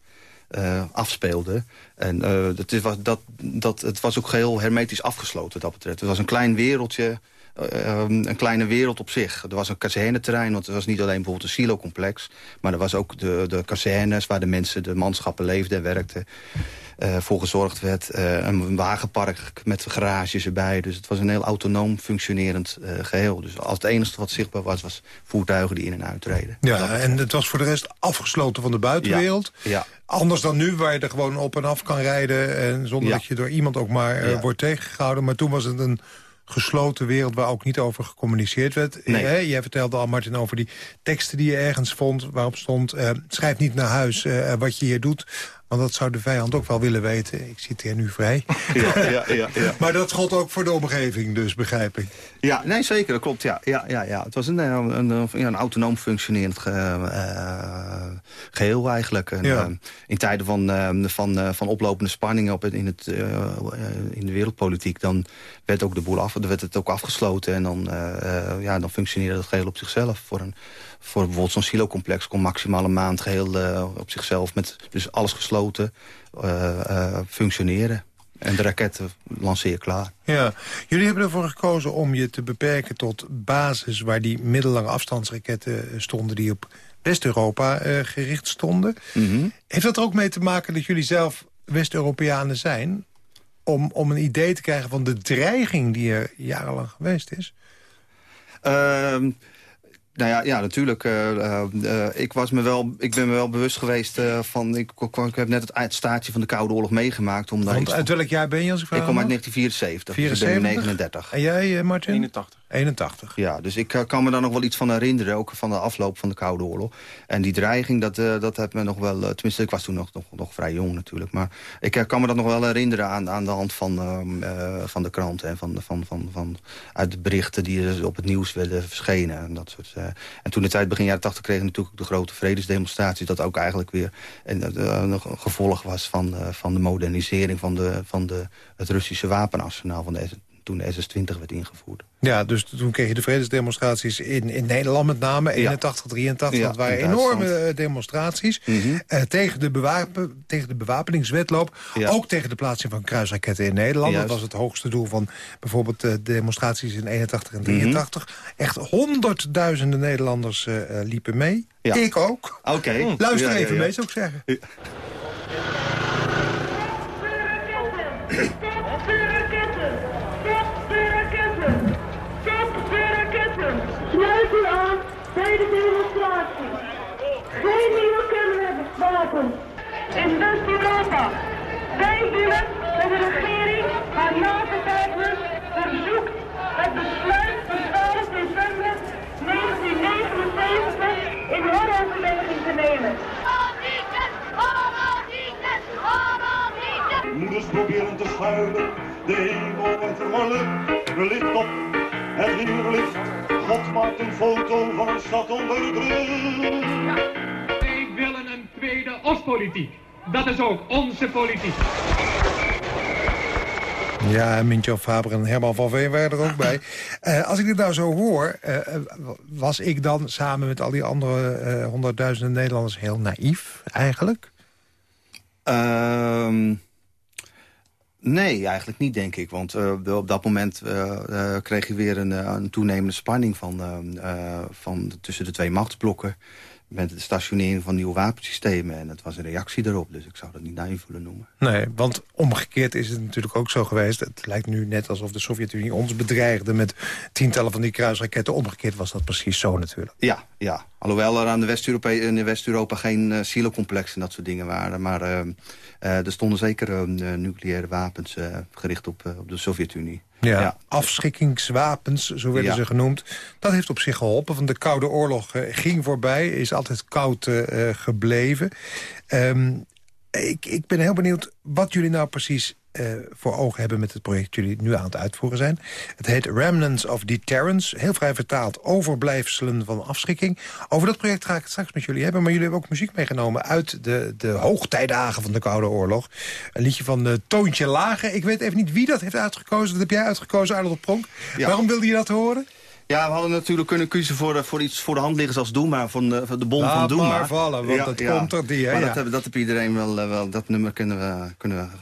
uh, afspeelde. En dat, was, dat, dat, het was ook geheel hermetisch afgesloten dat betreft. Het was een klein wereldje, uh, een kleine wereld op zich. Er was een kazerneterrein, want het was niet alleen bijvoorbeeld een silocomplex... maar er was ook de, de kazernes waar de mensen, de manschappen leefden en werkten uh, voor gezorgd werd. Uh, een wagenpark met garages erbij. Dus het was een heel autonoom functionerend uh, geheel. Dus als het enige wat zichtbaar was, was voertuigen die in en uitreden. Ja, en het was voor de rest afgesloten van de buitenwereld. Ja, ja. Anders dan nu, waar je er gewoon op en af kan rijden... en zonder ja. dat je door iemand ook maar wordt tegengehouden. Maar toen was het een gesloten wereld waar ook niet over gecommuniceerd werd. Nee. Jij vertelde al, Martin, over die teksten die je ergens vond... waarop stond, uh, schrijf niet naar huis uh, wat je hier doet... Want dat zou de vijand ook wel willen weten. Ik zit hier nu vrij. Ja, ja, ja, ja. maar dat gold ook voor de omgeving, dus begrijp ik. Ja, nee, zeker, dat klopt. Ja, ja, ja, ja. Het was een, een, een, een autonoom functionerend ge, uh, geheel eigenlijk. En, ja. uh, in tijden van, uh, van, van oplopende spanningen op het, in, het, in de wereldpolitiek... dan werd, ook de boel af, dan werd het ook afgesloten. En dan, ja, dan functioneerde het geheel op zichzelf voor een voor bijvoorbeeld zo'n silocomplex kon maximaal een maand geheel uh, op zichzelf... met dus alles gesloten uh, uh, functioneren. En de raketten lanceer klaar. Ja, jullie hebben ervoor gekozen om je te beperken tot basis... waar die middellange afstandsraketten stonden... die op West-Europa gericht stonden. Mm -hmm. Heeft dat er ook mee te maken dat jullie zelf West-Europeanen zijn... Om, om een idee te krijgen van de dreiging die er jarenlang geweest is? Nou ja, ja natuurlijk. Uh, uh, ik, was me wel, ik ben me wel bewust geweest uh, van... Ik, ik, heb net het uitstaatje van de Koude Oorlog meegemaakt. Om Want uit welk jaar ben je als ik Ik kom uit 1974, 74? dus ik ben 39. En jij, Martin? 81. 81. Ja, dus ik kan me daar nog wel iets van herinneren. Ook van de afloop van de Koude Oorlog. En die dreiging, dat, dat heeft me nog wel... tenminste, ik was toen nog, nog, nog vrij jong natuurlijk. Maar ik kan me dat nog wel herinneren aan, aan de hand van, van de kranten. En van, van, van, van, uit de berichten die op het nieuws werden verschenen. En dat soort en toen de tijd begin jaren 80 kregen natuurlijk de grote vredesdemonstraties... dat ook eigenlijk weer een, een gevolg was van, uh, van de modernisering... van, de, van de, het Russische wapenarsenaal van de, toen de SS-20 werd ingevoerd. Ja, dus toen kreeg je de vredesdemonstraties in, in Nederland met name, 81, ja. 83. Ja, dat waren enorme demonstraties mm -hmm. uh, tegen, de bewapen, tegen de bewapeningswetloop. Ja. Ook tegen de plaatsing van kruisraketten in Nederland. Juist. Dat was het hoogste doel van bijvoorbeeld de demonstraties in 81 en 83. Mm -hmm. Echt honderdduizenden Nederlanders uh, liepen mee. Ik ook. Oké. Okay. Luister even mee, zou ik zeggen. Geen nieuwe kernwapens in West-Europa. Wij willen dat de regering haar NATO-partners verzoekt het besluit van 12 december 1979 in heroverweging te nemen. Moeders proberen te schuilen, de hemel wordt vermollen, licht op, het weerlicht God maakt een foto van een stad onder druk. Wij Dat is ook onze politiek. Ja, Mintjo Faber en Herman van Veen waren er ook bij. Uh, als ik dit nou zo hoor, uh, was ik dan samen met al die andere uh, honderdduizenden Nederlanders heel naïef eigenlijk? Um, Nee, eigenlijk niet, denk ik. Want uh, op dat moment uh, uh, kreeg je weer een, een toenemende spanning van, van tussen de twee machtsblokken met de stationering van nieuwe wapensystemen. En het was een reactie daarop, dus ik zou dat niet naïef willen noemen. Nee, want omgekeerd is het natuurlijk ook zo geweest. Het lijkt nu net alsof de Sovjet-Unie ons bedreigde... met tientallen van die kruisraketten. Omgekeerd was dat precies zo natuurlijk. Ja, ja. alhoewel er aan de West-Europa in West-Europa geen uh, silocomplexen en dat soort dingen waren. Maar uh, uh, er stonden zeker nucleaire wapens gericht op, op de Sovjet-Unie. Ja, ja, afschrikkingswapens, zo werden ze genoemd. Dat heeft op zich geholpen, want de Koude Oorlog ging voorbij. Is altijd koud gebleven. Um, ik, ik ben heel benieuwd wat jullie nou precies uh, voor ogen hebben met het project dat jullie nu aan het uitvoeren zijn. Het heet Remnants of Deterrence, heel vrij vertaald overblijfselen van afschrikking. Over dat project ga ik het straks met jullie hebben, maar jullie hebben ook muziek meegenomen uit de, de hoogtijdagen van de Koude Oorlog. Een liedje van uh, Toontje Lager. Ik weet even niet wie dat heeft uitgekozen. Dat heb jij uitgekozen, Arnold Pronk. Ja. Waarom wilde je dat horen? Ja, we hadden natuurlijk kunnen kiezen voor, voor iets voor de hand liggen als Doema, van de, van de bom Laat van Doema. maar vallen, want Ja, dat ja. komt er die, hè? Maar dat, heb, dat heb iedereen wel, eh, wel, dat nummer kunnen we, kunnen we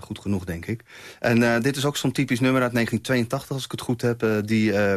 goed genoeg, denk ik. En uh, dit is ook zo'n typisch nummer uit 1982, als ik het goed heb... Uh, die uh,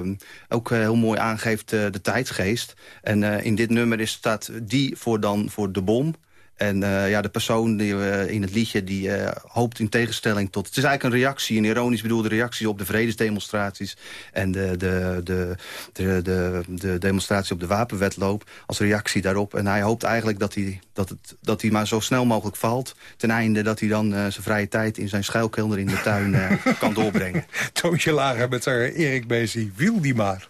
ook heel mooi aangeeft de tijdsgeest. En in dit nummer is, staat die voor dan voor de bom... En uh, ja, de persoon die, uh, in het liedje die uh, hoopt in tegenstelling tot... Het is eigenlijk een reactie, een ironisch bedoelde reactie op de vredesdemonstraties... en de, de, de, de, de, de demonstratie op de wapenwetloop als reactie daarop. En hij hoopt eigenlijk dat hij, dat het, dat hij maar zo snel mogelijk valt... ten einde dat hij dan zijn vrije tijd in zijn schuilkelder in de tuin kan doorbrengen. Toontje Lager met haar Erik Bezi. Wil die maar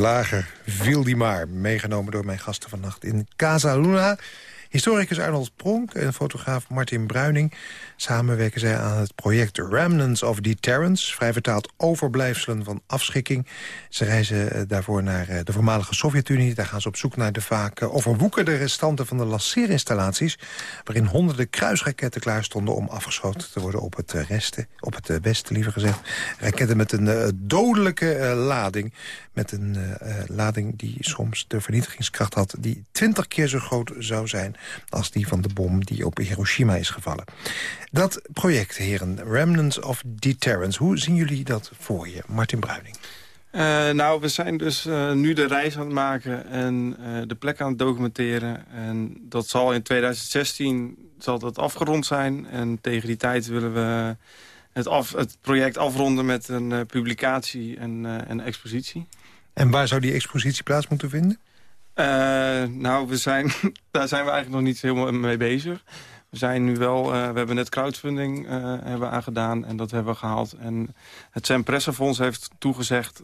lager viel die maar. Meegenomen door mijn gasten vannacht in Casa Luna. Historicus Arnold Pronk en fotograaf Martin Bruining... samen werken zij aan het project Remnants of Deterrence... vrij vertaald overblijfselen van afschikking. Ze reizen eh, daarvoor naar eh, de voormalige Sovjet-Unie. Daar gaan ze op zoek naar de vaak eh, overwoekerde restanten van de lanceerinstallaties... waarin honderden kruisraketten klaar stonden om afgeschoten te worden op het, op het westen, liever gezegd. Raketten met een dodelijke lading. Met een lading die soms de vernietigingskracht had... die twintig keer zo groot zou zijn als die van de bom die op Hiroshima is gevallen. Dat project, heren, Remnants of Deterrence, hoe zien jullie dat voor je? Martin Bruining. Uh, nou, we zijn dus uh, nu de reis aan het maken en uh, de plek aan het documenteren. En dat zal in 2016 zal dat afgerond zijn. En tegen die tijd willen we het, af, het project afronden met een publicatie en een expositie. En waar zou die expositie plaats moeten vinden? Uh, nou, we zijn, daar zijn we eigenlijk nog niet helemaal mee bezig. We zijn nu wel, uh, we hebben net crowdfunding uh, hebben aangedaan en dat hebben we gehaald. En het Sam Pressenfonds heeft toegezegd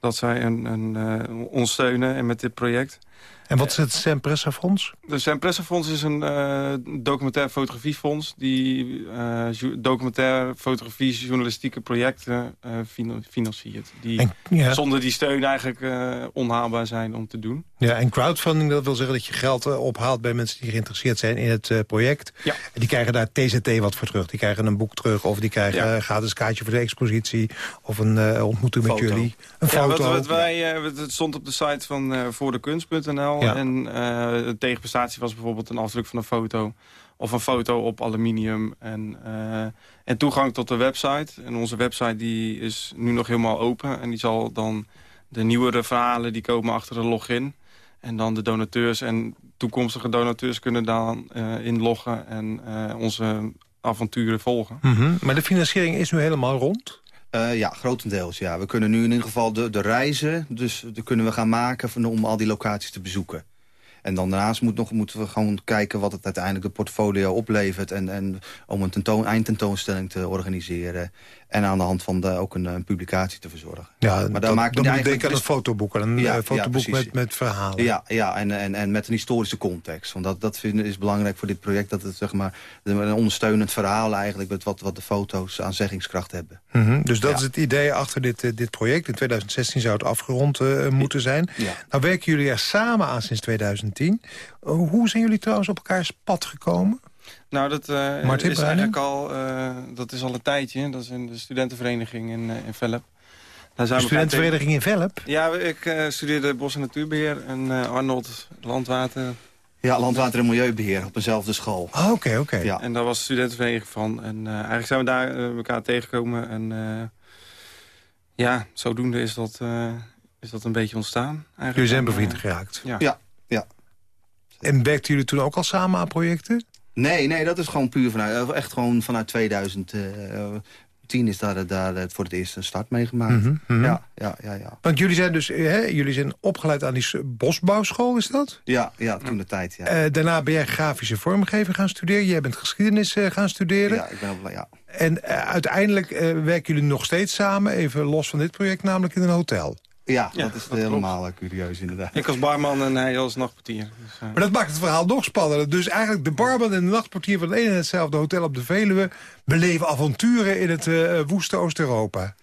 dat zij een, een, ons steunen en met dit project. En wat is het Sempressa Fonds? De Sempressa Fonds is een uh, documentaire fotografiefonds... die uh, documentaire fotografie journalistieke projecten uh, financiert. Die en, ja. zonder die steun eigenlijk onhaalbaar zijn om te doen. Ja, en crowdfunding, dat wil zeggen dat je geld ophaalt... bij mensen die geïnteresseerd zijn in het project. Ja. En die krijgen daar TZT wat voor terug. Die krijgen een boek terug of die krijgen ja. gratis kaartje voor de expositie... of een ontmoeting met jullie. Een foto. Ja, wat, wat wij, het stond op de site van ja. En uh, de tegenprestatie was bijvoorbeeld een afdruk van een foto. Of een foto op aluminium. En, uh, en toegang tot de website. En onze website die is nu nog helemaal open. En die zal dan de nieuwere verhalen die komen achter de login. En dan de donateurs en toekomstige donateurs kunnen dan uh, inloggen. En onze avonturen volgen. Mm -hmm. Maar de financiering is nu helemaal rond? Uh, ja, grotendeels. Ja. We kunnen nu in ieder geval de, de reizen dus, de kunnen we gaan maken om al die locaties te bezoeken. En dan daarnaast moet nog, moeten we gewoon kijken wat het uiteindelijk de portfolio oplevert. En, en om een tentoon, eindtentoonstelling te organiseren. En aan de hand van de, ook een, een publicatie te verzorgen. Ja, maar dan, maak je dan moet denken aan een fotoboek. Een ja, fotoboek ja, met, met verhalen. Ja, ja en, en, en met een historische context. Want dat, dat vind, is belangrijk voor dit project. Dat het zeg maar, een ondersteunend verhaal eigenlijk... met wat, wat de foto's aan zeggingskracht hebben. Mm -hmm. Dus dat is het idee achter dit, uh, dit project. In 2016 zou het afgerond uh, moeten zijn. Nou werken jullie er samen aan sinds 2010. Uh, hoe zijn jullie trouwens op elkaars pad gekomen? Nou, dat uh, is eigenlijk al, uh, dat is al een tijdje. Dat is in de studentenvereniging in, uh, in Velp. de studentenvereniging in Velp? Ja, ik studeerde bos- en natuurbeheer en Arnold landwater. Ja, landwater en milieubeheer op dezelfde school. Oké, oh, oké. Okay. Ja. En daar was de studentenvereniging van. En eigenlijk zijn we daar elkaar tegengekomen. En ja, zodoende is dat, is dat een beetje ontstaan. Jullie zijn bevriend geraakt? Ja. ja. ja. En werkten jullie toen ook al samen aan projecten? Nee, nee, dat is gewoon puur vanuit, echt gewoon vanuit 2010 is daar, daar voor het eerst een start meegemaakt. Mm -hmm. ja, ja, ja, ja. Want jullie zijn dus hè, jullie zijn opgeleid aan die bosbouwschool, is dat? Ja, ja toen de tijd, ja. Uh, daarna ben jij grafische vormgeving gaan studeren. Jij bent geschiedenis uh, gaan studeren. Ja, ik ben op, ja. En uh, uiteindelijk werken jullie nog steeds samen, even los van dit project, namelijk in een hotel. Ja, dat is helemaal klopt. curieus inderdaad. Ik als barman en hij als nachtportier. Dus, uh... Maar dat maakt het verhaal nog spannender. Dus eigenlijk de barman en de nachtportier van het ene en hetzelfde hotel op de Veluwe... beleven avonturen in het uh, woeste Oost-Europa.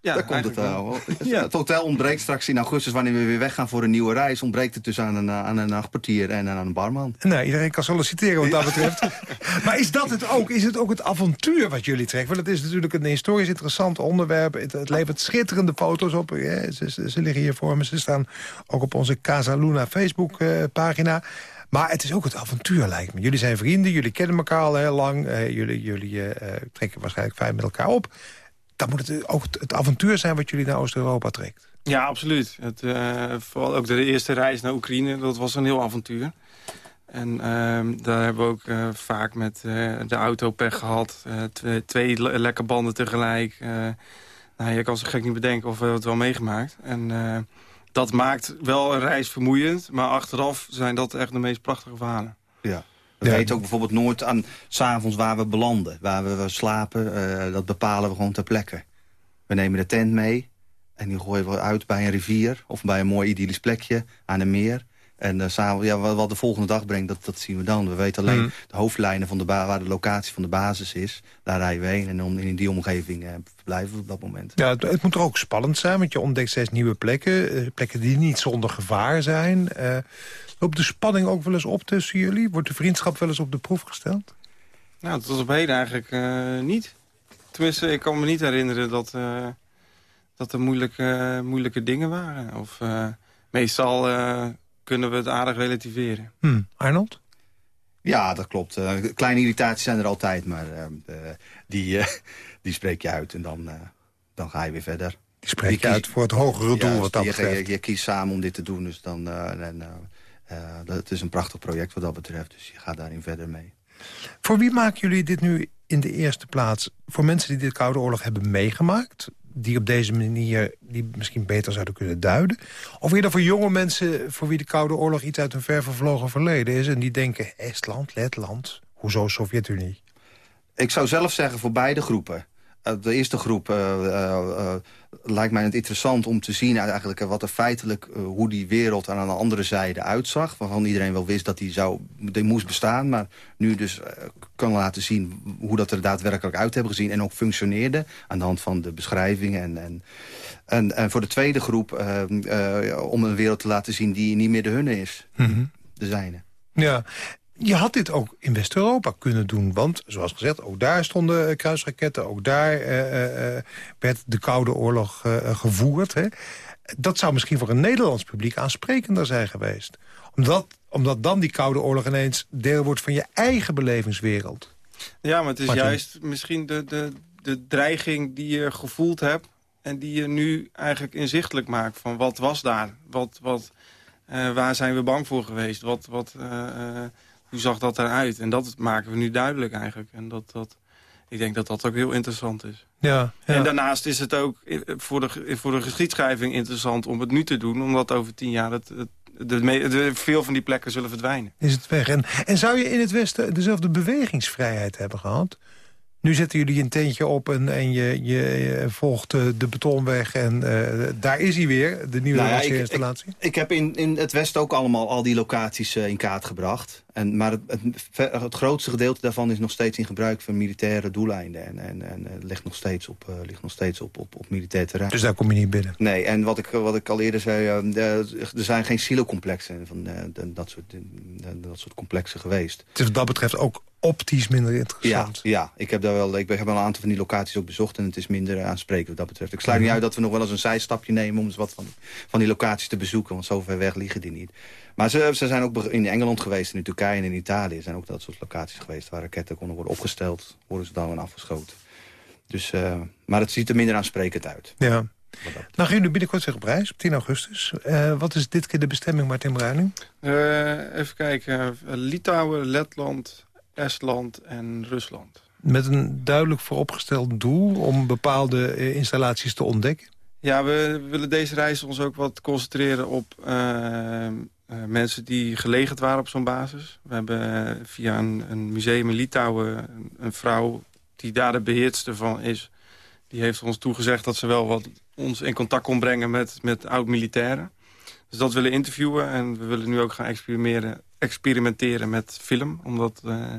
Ja, Daar komt het wel. Ja. Het hotel ontbreekt straks in augustus, wanneer we weer weggaan voor een nieuwe reis. Ontbreekt het dus aan een, aan een nachtportier en aan een barman. Nee, iedereen kan solliciteren wat dat betreft. maar is dat het ook? Is het ook het avontuur wat jullie trekken? Want het is natuurlijk een historisch interessant onderwerp. Het, het levert schitterende foto's op. ze, ze, ze, liggen hier voor me. Ze staan ook op onze Casa Luna Facebook uh, pagina. Maar het is ook het avontuur, lijkt me. Jullie zijn vrienden, jullie kennen elkaar al heel lang. Uh, jullie jullie uh, trekken waarschijnlijk fijn met elkaar op dan moet het ook het avontuur zijn wat jullie naar Oost-Europa trekt. Ja, absoluut. Het, uh, vooral ook de eerste reis naar Oekraïne, dat was een heel avontuur. En uh, daar hebben we ook uh, vaak met uh, de auto pech gehad. twee, twee le lekke banden tegelijk. nou, je kan zo gek niet bedenken of we het wel meegemaakt. En dat maakt wel een reis vermoeiend. Maar achteraf zijn dat echt de meest prachtige verhalen. Ja. We weten ook bijvoorbeeld nooit aan s'avonds waar we belanden. Waar we, slapen, uh, dat bepalen we gewoon ter plekke. We nemen de tent mee. En die gooien we uit bij een rivier of bij een mooi idyllisch plekje aan een meer. En uh, samen, ja, wat, de volgende dag brengt, dat, dat zien we dan. We weten alleen Mhm. de hoofdlijnen van de waar de locatie van de basis is. Daar rijden we heen en om, in die omgeving eh, verblijven we op dat moment. Ja, het, het moet er ook spannend zijn, want je ontdekt steeds nieuwe plekken. eh, plekken die niet zonder gevaar zijn. Eh, loopt de spanning ook wel eens op tussen jullie? Wordt de vriendschap wel eens op de proef gesteld? Nou, tot op heden eigenlijk eh, niet. Tenminste, ik kan me niet herinneren dat, eh, dat er moeilijke, moeilijke dingen waren. Of eh, meestal eh, kunnen we het aardig relativeren. Hm, Arnold? Ja, dat klopt. Kleine irritaties zijn er altijd, maar die, eh, die spreek je uit en dan, eh, dan ga je weer verder. Die spreek je uit voor het hogere doel wat dat je, betreft. je, je kiest samen om dit te doen, dus dan, eh, en, eh, eh, het is een prachtig project wat dat betreft, dus je gaat daarin verder mee. Voor wie maken jullie dit nu in de eerste plaats? Voor mensen die dit Koude Oorlog hebben meegemaakt... die op deze manier die misschien beter zouden kunnen duiden? Of eerder voor jonge mensen voor wie de Koude Oorlog... iets uit een ver vervlogen verleden is... en die denken, Estland, Letland, hoezo Sovjet-Unie? Ik zou zelf zeggen voor beide groepen. Eh, de eerste groep eh, eh, eh, lijkt mij het interessant om te zien eigenlijk wat er feitelijk, eh, hoe die wereld aan de andere zijde uitzag. Waarvan iedereen wel wist dat die, zou, die moest bestaan. Maar nu dus eh, kan laten zien hoe dat er daadwerkelijk uit hebben gezien. En ook functioneerde aan de hand van de beschrijvingen. En, en, en, en voor de tweede groep eh, om een wereld te laten zien die niet meer de hunne is. De zijne. Ja, je had dit ook in West-Europa kunnen doen. Want, zoals gezegd, ook daar stonden eh, kruisraketten. Ook daar eh, eh, werd de Koude Oorlog gevoerd. Hè. Dat zou misschien voor een Nederlands publiek aansprekender zijn geweest. Omdat, omdat dan die Koude Oorlog ineens deel wordt van je eigen belevingswereld. Ja, maar het is Martin. juist misschien de, de, de dreiging die je gevoeld hebt... en die je nu eigenlijk inzichtelijk maakt van wat was daar? Wat, wat, waar zijn we bang voor geweest? Wat, wat, hoe zag dat eruit? En dat maken we nu duidelijk eigenlijk. En dat, dat, ik denk dat dat ook heel interessant is. Ja, ja. En daarnaast is het ook voor de, voor de geschiedschrijving interessant om het nu te doen... omdat over tien jaar het, het, de, veel van die plekken zullen verdwijnen. is het weg. En, en zou je in het Westen dezelfde bewegingsvrijheid hebben gehad? Nu zetten jullie een tentje op en, en je, je, je volgt de, betonweg... en eh, daar is hij weer, de nieuwe Nou ja. Ik heb in, in het Westen ook allemaal al die locaties eh, in kaart gebracht. En, maar het, het, grootste gedeelte daarvan is nog steeds in gebruik voor militaire doeleinden. En, en, en eh, ligt nog steeds op, eh, ligt nog steeds op, op, op militair terrein. Dus daar kom je niet binnen. Nee, en wat ik, wat ik al eerder zei, eh, er zijn geen silocomplexen van de- dat, soort, dat soort complexen geweest. Het is wat dat betreft ook optisch minder Ja, interessant. ja, ik heb daar wel, ik heb wel een aantal van die locaties ook bezocht en het is minder aansprekend wat dat betreft. Ik sluit niet uit dat we nog wel eens een zijstapje nemen om eens wat van, van die locaties te bezoeken, want zo ver weg liggen die niet. Maar ze, ze zijn ook in Engeland geweest, in Turkije en in Italië zijn ook dat soort locaties geweest waar raketten konden worden opgesteld, worden ze dan weer afgeschoten. Dus, eh, maar het ziet er minder aansprekend uit. Ja. Nou gaan jullie binnenkort weer op reis, op 10 augustus. Eh, wat is dit keer de bestemming, Martin Bruining? Eh, even kijken. Litouwen, Letland, Estland en Rusland. Met een duidelijk vooropgesteld doel om bepaalde installaties te ontdekken. Ja, we willen deze reis ons ook wat concentreren op eh, mensen die gelegend waren op zo'n basis. We hebben eh, via een, een museum in Litouwen een, een vrouw die daar de beheerster van is. Die heeft ons toegezegd dat ze wel wat ons in contact kon brengen met, met oud-militairen. Dus dat willen interviewen en we willen nu ook gaan experimenteren, experimenteren met film. Omdat eh,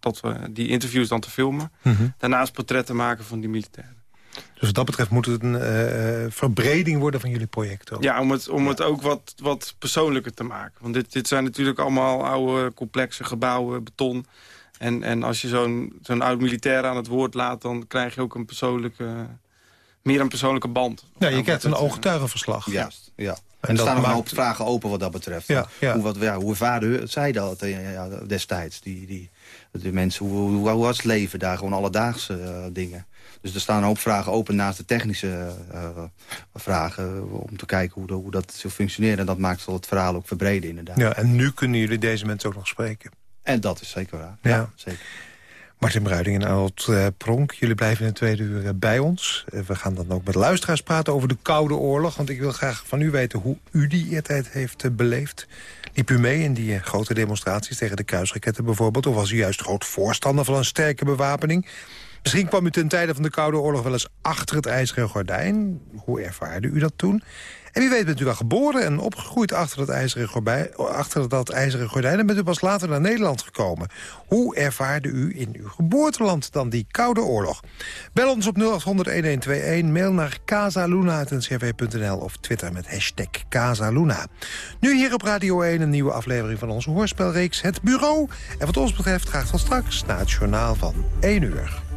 dat we die interviews dan te filmen. Daarnaast portretten maken van die militairen. Dus wat dat betreft moet het een eh, eh, verbreding worden van jullie project. ook. Ja, om het, om het ook wat, wat persoonlijker te maken. Want dit, dit zijn natuurlijk allemaal oude, complexe gebouwen, beton. En, en als je zo'n zo'n oud militair aan het woord laat... dan krijg je ook een persoonlijke, meer een persoonlijke band. Ja, je krijgt een het, ooggetuigenverslag. Juist, ja. En, En er staan nog een hoop vragen open wat dat betreft. Ja, ja. Hoe, wat, ja, hoe vader zei dat eh, ja, destijds, die, die, de mensen, hoe, hoe, hoe was het leven daar, gewoon alledaagse dingen. Dus er staan een hoop vragen open naast de technische eh, vragen, eh, om te kijken hoe, de- hoe dat zo functioneert. En dat maakt het verhaal ook verbreden inderdaad. Ja, en nu kunnen jullie deze mensen ook nog spreken. En dat is zeker waar. Ja. zeker. Martin Bruiding en Arnold eh, Pronk, jullie blijven in de tweede uur bij ons. We gaan dan ook met luisteraars praten over de Koude Oorlog. Want ik wil graag van u weten hoe u die eertijd heeft beleefd. Liep u mee in die grote demonstraties tegen de kruisraketten bijvoorbeeld? Of was u juist groot voorstander van een sterke bewapening? Misschien kwam u ten tijde van de Koude Oorlog wel eens achter het ijzeren gordijn. Hoe ervaarde u dat toen? En wie weet bent u wel geboren en opgegroeid achter, dat ijzeren gordijn... en bent u pas later naar Nederland gekomen. Hoe ervaarde u in uw geboorteland dan die Koude Oorlog? Bel ons op 0800-1121, mail naar casaluna.ncrv.nl... of twitter met hashtag Casaluna. Nu hier op Radio 1 een nieuwe aflevering van onze hoorspelreeks Het Bureau. En wat ons betreft graag van straks na het journaal van 1 uur.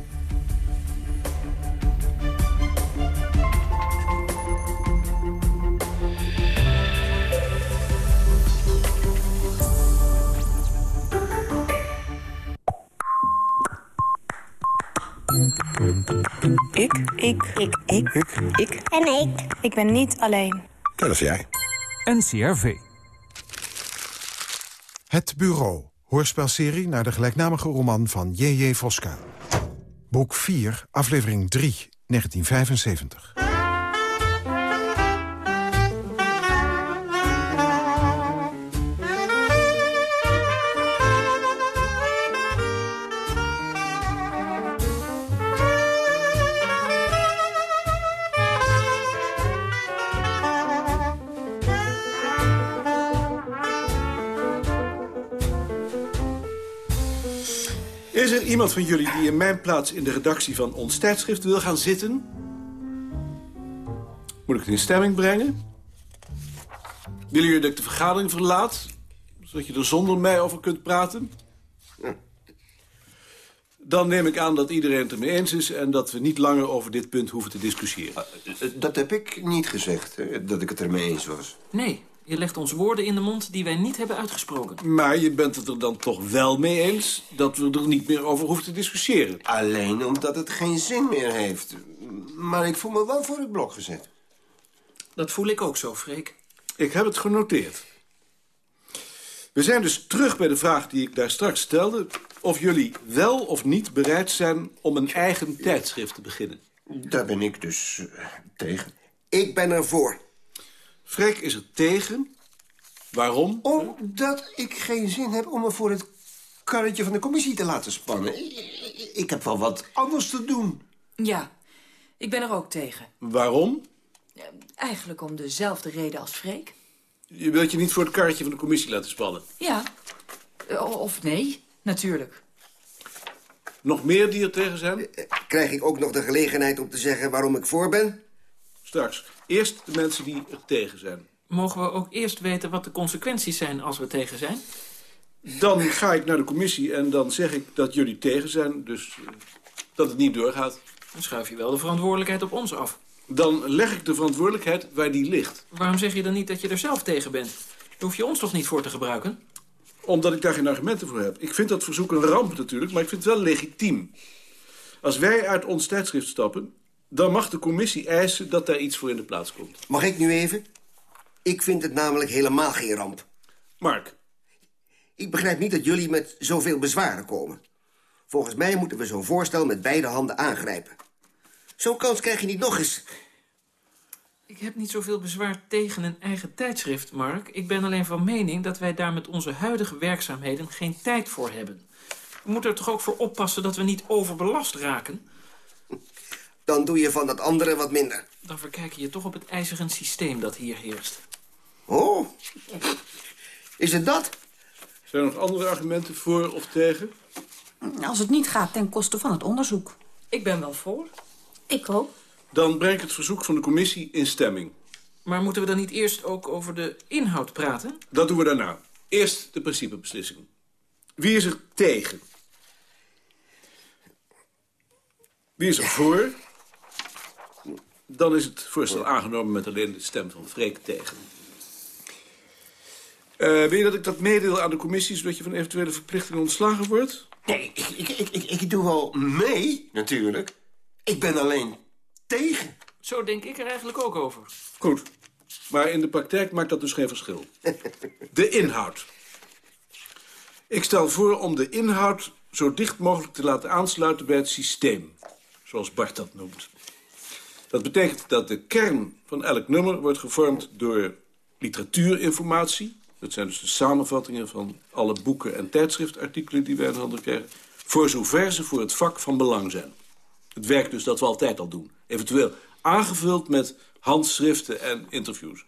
Ik. Ik. Ik. Ik. Ik. En ik. Ik ben niet alleen. Dat is jij. NCRV. Het Bureau. Hoorspelserie naar de gelijknamige roman van J.J. Voska. Boek 4, aflevering 3, 1975. Iemand van jullie die in mijn plaats in de redactie van ons tijdschrift wil gaan zitten? Moet ik het in stemming brengen? Willen jullie dat ik de vergadering verlaat? Zodat je er zonder mij over kunt praten? Dan neem ik aan dat iedereen het ermee eens is... en dat we niet langer over dit punt hoeven te discussiëren. Dat heb ik niet gezegd, hè, dat ik het ermee eens was. Nee, je legt ons woorden in de mond die wij niet hebben uitgesproken. Maar je bent het er dan toch wel mee eens... dat we er niet meer over hoeven te discussiëren? Alleen omdat het geen zin meer heeft. Maar ik voel me wel voor het blok gezet. Dat voel ik ook zo, Freek. Ik heb het genoteerd. We zijn dus terug bij de vraag die ik daar straks stelde... of jullie wel of niet bereid zijn om een eigen tijdschrift te beginnen. Daar ben ik dus eh, tegen. Ik ben er voor. Freek is er tegen. Waarom? Omdat ik geen zin heb om me voor het karretje van de commissie te laten spannen. Ik, ik heb wel wat anders te doen. Ja, ik ben er ook tegen. Waarom? Eigenlijk om dezelfde reden als Freek. Je wilt je niet voor het karretje van de commissie laten spannen. Ja, of nee, natuurlijk. Nog meer die er tegen zijn? Krijg ik ook nog de gelegenheid om te zeggen waarom ik voor ben? Straks. Eerst de mensen die er tegen zijn. Mogen we ook eerst weten wat de consequenties zijn als we tegen zijn? Dan ga ik naar de commissie en dan zeg ik dat jullie tegen zijn. Dus eh, dat het niet doorgaat. Dan schuif je wel de verantwoordelijkheid op ons af. Dan leg ik de verantwoordelijkheid waar die ligt. Waarom zeg je dan niet dat je er zelf tegen bent? Daar hoef je ons toch niet voor te gebruiken? Omdat ik daar geen argumenten voor heb. Ik vind dat verzoek een ramp natuurlijk, maar ik vind het wel legitiem. Als wij uit ons tijdschrift stappen... dan mag de commissie eisen dat daar iets voor in de plaats komt. Mag ik nu even? Ik vind het namelijk helemaal geen ramp. Mark. Ik begrijp niet dat jullie met zoveel bezwaren komen. Volgens mij moeten we zo'n voorstel met beide handen aangrijpen. Zo'n kans krijg je niet nog eens. Ik heb niet zoveel bezwaar tegen een eigen tijdschrift, Mark. Ik ben alleen van mening dat wij daar met onze huidige werkzaamheden geen tijd voor hebben. We moeten er toch ook voor oppassen dat we niet overbelast raken? Dan doe je van dat andere wat minder. Dan verkijk je toch op het ijzeren systeem dat hier heerst. Oh, is het dat? Zijn er nog andere argumenten voor of tegen? Als het niet gaat ten koste van het onderzoek. Ik ben wel voor. Ik ook. Dan breng ik het verzoek van de commissie in stemming. Maar moeten we dan niet eerst ook over de inhoud praten? Dat doen we daarna. Eerst de principebeslissing. Wie is er tegen? Wie is er voor? Dan is het voorstel aangenomen met alleen de stem van Freek tegen. Eh wil je dat ik dat meedeel aan de commissie... zodat je van eventuele verplichtingen ontslagen wordt? Nee, ik, ik, ik, ik, ik doe wel mee, natuurlijk. Ik ben alleen tegen. Zo denk ik er eigenlijk ook over. Goed. Maar in de praktijk maakt dat dus geen verschil. De inhoud. Ik stel voor om de inhoud zo dicht mogelijk te laten aansluiten bij het systeem. Zoals Bart dat noemt. Dat betekent dat de kern van elk nummer wordt gevormd door literatuurinformatie. Dat zijn dus de samenvattingen van alle boeken en tijdschriftartikelen die wij in handen krijgen. Voor zover ze voor het vak van belang zijn. Het werk dus dat we altijd al doen. Eventueel aangevuld met handschriften en interviews.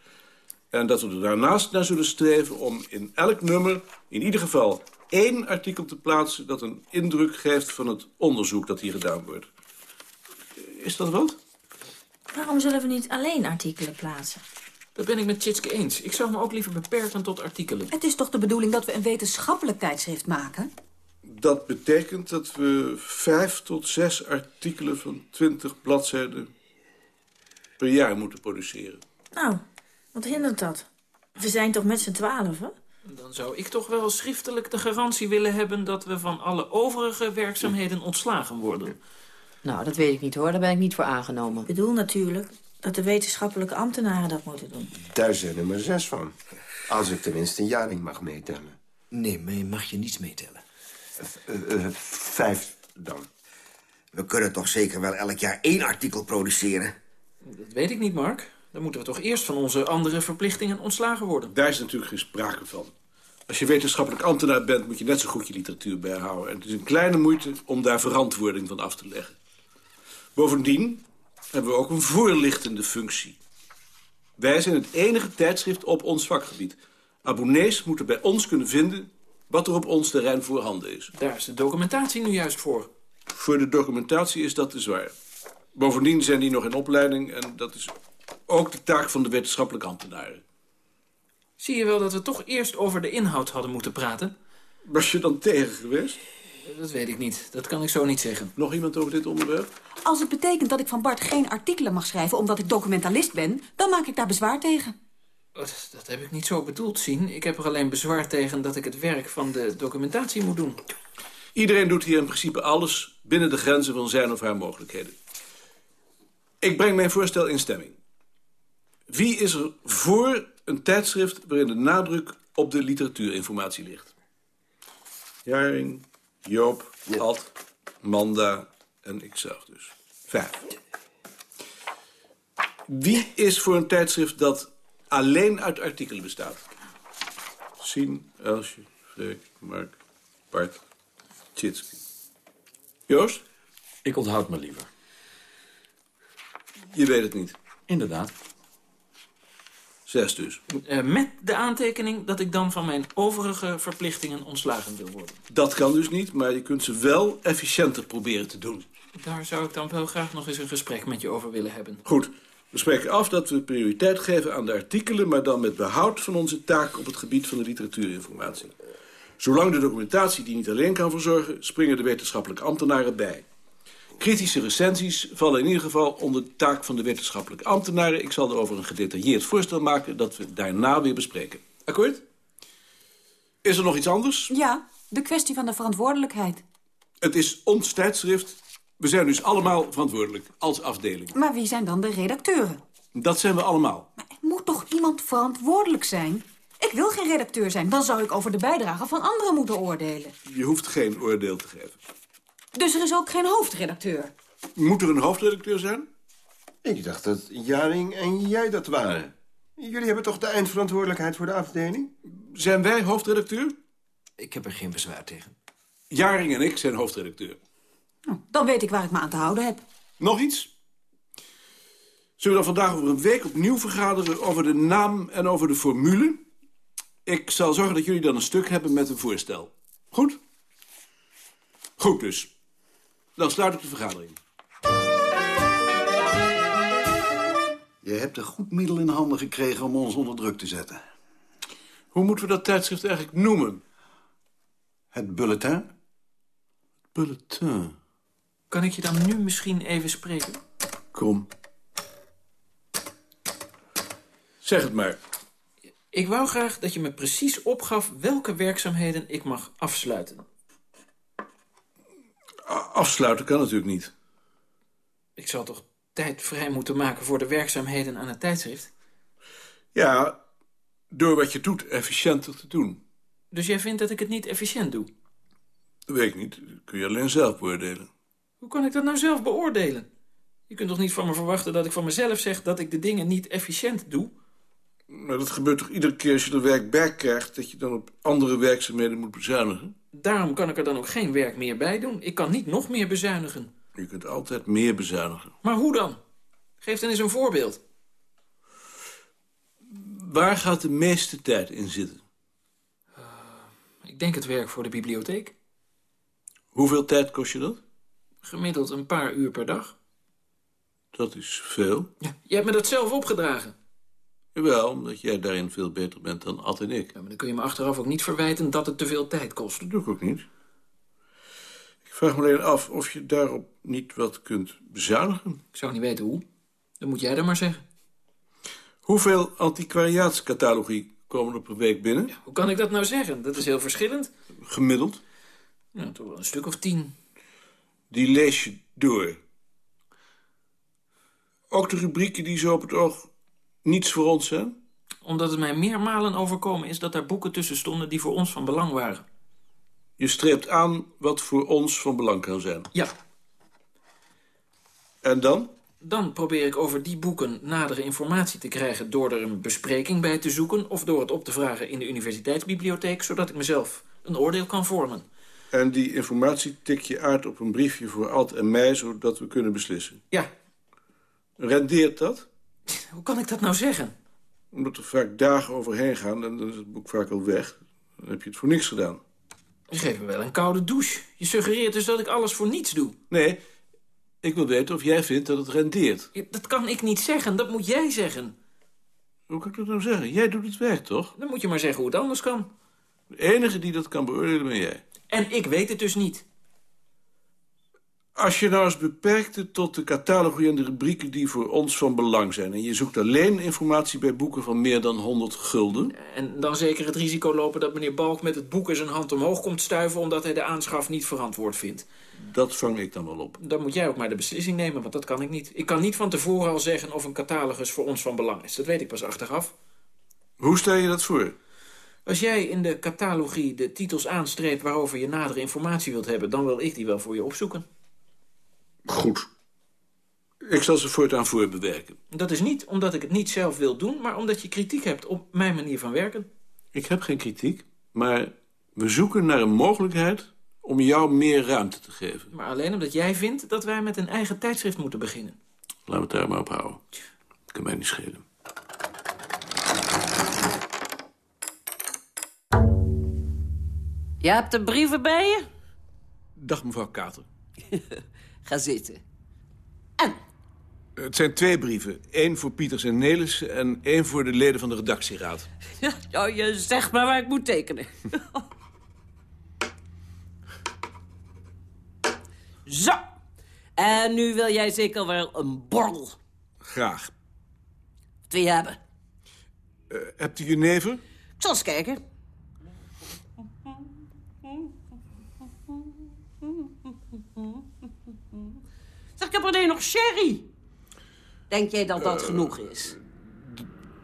En dat we er daarnaast naar zullen streven om in elk nummer... in ieder geval één artikel te plaatsen... dat een indruk geeft van het onderzoek dat hier gedaan wordt. Is dat wat? Waarom zullen we niet alleen artikelen plaatsen? Dat ben ik met Tjitske eens. Ik zou me ook liever beperken tot artikelen. Het is toch de bedoeling dat we een wetenschappelijk tijdschrift maken? Dat betekent dat we vijf tot zes artikelen van twintig bladzijden per jaar moeten produceren. Nou, wat hindert dat? We zijn toch met z'n twaalfen? Dan zou ik toch wel schriftelijk de garantie willen hebben... dat we van alle overige werkzaamheden ontslagen worden. Nou, dat weet ik niet hoor. Daar ben ik niet voor aangenomen. Ik bedoel natuurlijk dat de wetenschappelijke ambtenaren dat moeten doen. Daar zijn er maar zes van. Als ik tenminste een jaring mag meetellen. Nee, maar je mag je niets meetellen. Uh, uh, vijf dan. We kunnen toch zeker wel elk jaar één artikel produceren? Dat weet ik niet, Mark. Dan moeten we toch eerst van onze andere verplichtingen ontslagen worden. Daar is natuurlijk geen sprake van. Als je wetenschappelijk ambtenaar bent, moet je net zo goed je literatuur bijhouden. En het is een kleine moeite om daar verantwoording van af te leggen. Bovendien hebben we ook een voorlichtende functie. Wij zijn het enige tijdschrift op ons vakgebied. Abonnees moeten bij ons kunnen vinden wat er op ons terrein voorhanden is. Daar is de documentatie nu juist voor. Voor de documentatie is dat te zwaar. Bovendien zijn die nog in opleiding en dat is ook de taak van de wetenschappelijke ambtenaren. Zie je wel dat we toch eerst over de inhoud hadden moeten praten? Was je dan tegen geweest? Dat weet ik niet. Dat kan ik zo niet zeggen. Nog iemand over dit onderwerp? Als het betekent dat ik van Bart geen artikelen mag schrijven... omdat ik documentalist ben, dan maak ik daar bezwaar tegen. Dat, dat heb ik niet zo bedoeld, zien. Ik heb er alleen bezwaar tegen dat ik het werk van de documentatie moet doen. Iedereen doet hier in principe alles binnen de grenzen van zijn of haar mogelijkheden. Ik breng mijn voorstel in stemming. Wie is er voor een tijdschrift waarin de nadruk op de literatuurinformatie ligt? Jaring, Joop, Ad, Manda en ikzelf dus. Vijf. Wie is voor een tijdschrift dat alleen uit artikelen bestaat? Sien, Elsje, Freek, Mark, Bart, Tjitski. Joost? Ik onthoud me liever. Je weet het niet. Inderdaad. Zes dus. Uh, met de aantekening dat ik dan van mijn overige verplichtingen ontslagen wil worden. Dat kan dus niet, maar je kunt ze wel efficiënter proberen te doen. Daar zou ik dan wel graag nog eens een gesprek met je over willen hebben. Goed. We spreken af dat we prioriteit geven aan de artikelen... maar dan met behoud van onze taak op het gebied van de literatuurinformatie. Zolang de documentatie die niet alleen kan verzorgen... springen de wetenschappelijke ambtenaren bij. Kritische recensies vallen in ieder geval onder de taak van de wetenschappelijke ambtenaren. Ik zal erover een gedetailleerd voorstel maken dat we daarna weer bespreken. Akkoord? Is er nog iets anders? Ja, de kwestie van de verantwoordelijkheid. Het is ons tijdschrift. We zijn dus allemaal verantwoordelijk, als afdeling. Maar wie zijn dan de redacteuren? Dat zijn we allemaal. Maar er moet toch iemand verantwoordelijk zijn? Ik wil geen redacteur zijn. Dan zou ik over de bijdrage van anderen moeten oordelen. Je hoeft geen oordeel te geven. Dus er is ook geen hoofdredacteur? Moet er een hoofdredacteur zijn? Ik dacht dat Jaring en jij dat waren. Jullie hebben toch de eindverantwoordelijkheid voor de afdeling? Zijn wij hoofdredacteur? Ik heb er geen bezwaar tegen. Jaring en ik zijn hoofdredacteur. Nou, dan weet ik waar ik me aan te houden heb. Nog iets? Zullen we dan vandaag over een week opnieuw vergaderen... over de naam en over de formule? Ik zal zorgen dat jullie dan een stuk hebben met een voorstel. Goed? Goed dus. Dan sluit ik de vergadering. Je hebt een goed middel in handen gekregen om ons onder druk te zetten. Hoe moeten we dat tijdschrift eigenlijk noemen? Het bulletin. Bulletin. Kan ik je dan nu misschien even spreken? Kom. Zeg het maar. Ik wou graag dat je me precies opgaf welke werkzaamheden ik mag afsluiten. Afsluiten kan natuurlijk niet. Ik zal toch tijd vrij moeten maken voor de werkzaamheden aan het tijdschrift? Ja, door wat je doet efficiënter te doen. Dus jij vindt dat ik het niet efficiënt doe? Dat weet ik niet. Dat kun je alleen zelf beoordelen. Hoe kan ik dat nou zelf beoordelen? Je kunt toch niet van me verwachten dat ik van mezelf zeg dat ik de dingen niet efficiënt doe? Maar dat gebeurt toch iedere keer als je er werk bij krijgt... dat je dan op andere werkzaamheden moet bezuinigen? Daarom kan ik er dan ook geen werk meer bij doen. Ik kan niet nog meer bezuinigen. Je kunt altijd meer bezuinigen. Maar hoe dan? Geef dan eens een voorbeeld. Waar gaat de meeste tijd in zitten? Ik denk het werk voor de bibliotheek. Hoeveel tijd kost je dat? Gemiddeld een paar uur per dag. Dat is veel. Je hebt me dat zelf opgedragen. Jawel, omdat jij daarin veel beter bent dan Ad en ik. Ja, maar dan kun je me achteraf ook niet verwijten dat het te veel tijd kost. Dat doe ik ook niet. Ik vraag me alleen af of je daarop niet wat kunt bezuinigen. Ik zou niet weten hoe. Dan moet jij dat maar zeggen. Hoeveel antiquariaatscatalogie komen er per week binnen? Hoe kan ik dat nou zeggen? Dat is heel verschillend. Gemiddeld? Ja, toch wel een stuk of tien. Die lees je door. Ook de rubrieken die zo op het oog niets voor ons zijn? Omdat het mij meermalen overkomen is dat daar boeken tussen stonden die voor ons van belang waren. Je streept aan wat voor ons van belang kan zijn. Ja. En dan? Dan probeer ik over die boeken nadere informatie te krijgen... door er een bespreking bij te zoeken... of door het op te vragen in de universiteitsbibliotheek... zodat ik mezelf een oordeel kan vormen. En die informatie tik je uit op een briefje voor Ad en mij... zodat we kunnen beslissen? Ja. Rendeert dat? Hoe kan ik dat nou zeggen? Omdat er vaak dagen overheen gaan en dan is het boek vaak al weg. Dan heb je het voor niks gedaan. Je geeft me wel een koude douche. Je suggereert dus dat ik alles voor niets doe. Nee, ik wil weten of jij vindt dat het rendeert. Ja, dat kan ik niet zeggen, dat moet jij zeggen. Hoe kan ik dat nou zeggen? Jij doet het werk, toch? Dan moet je maar zeggen hoe het anders kan. De enige die dat kan beoordelen ben jij. En ik weet het dus niet. Als je nou eens beperkte tot de catalogie en de rubrieken die voor ons van belang zijn... en je zoekt alleen informatie bij boeken van meer dan 100 gulden... En dan zeker het risico lopen dat meneer Balk met het boek in zijn hand omhoog komt stuiven... omdat hij de aanschaf niet verantwoord vindt. Dat vang ik dan wel op. Dan moet jij ook maar de beslissing nemen, want dat kan ik niet. Ik kan niet van tevoren al zeggen of een catalogus voor ons van belang is. Dat weet ik pas achteraf. Hoe stel je dat voor? Als jij in de catalogie de titels aanstreept waarover je nadere informatie wilt hebben... dan wil ik die wel voor je opzoeken. Goed. Ik zal ze voortaan voorbewerken. Dat is niet omdat ik het niet zelf wil doen... maar omdat je kritiek hebt op mijn manier van werken. Ik heb geen kritiek, maar we zoeken naar een mogelijkheid... om jou meer ruimte te geven. Maar alleen omdat jij vindt dat wij met een eigen tijdschrift moeten beginnen. Laten we het daar maar op houden. Dat kan mij niet schelen. Je hebt de brieven bij je? Dag, mevrouw Kater. Ga zitten. Het zijn twee brieven. Eén voor Pieters en Nelissen en één voor de leden van de redactieraad. Ja, je zegt maar waar ik moet tekenen. Zo. En nu wil jij zeker wel een borrel. Graag. Wat wil je hebben? Uh, hebt u jenever? Ik zal eens kijken. Zeg, ik heb alleen nog sherry. Denk jij dat dat genoeg is?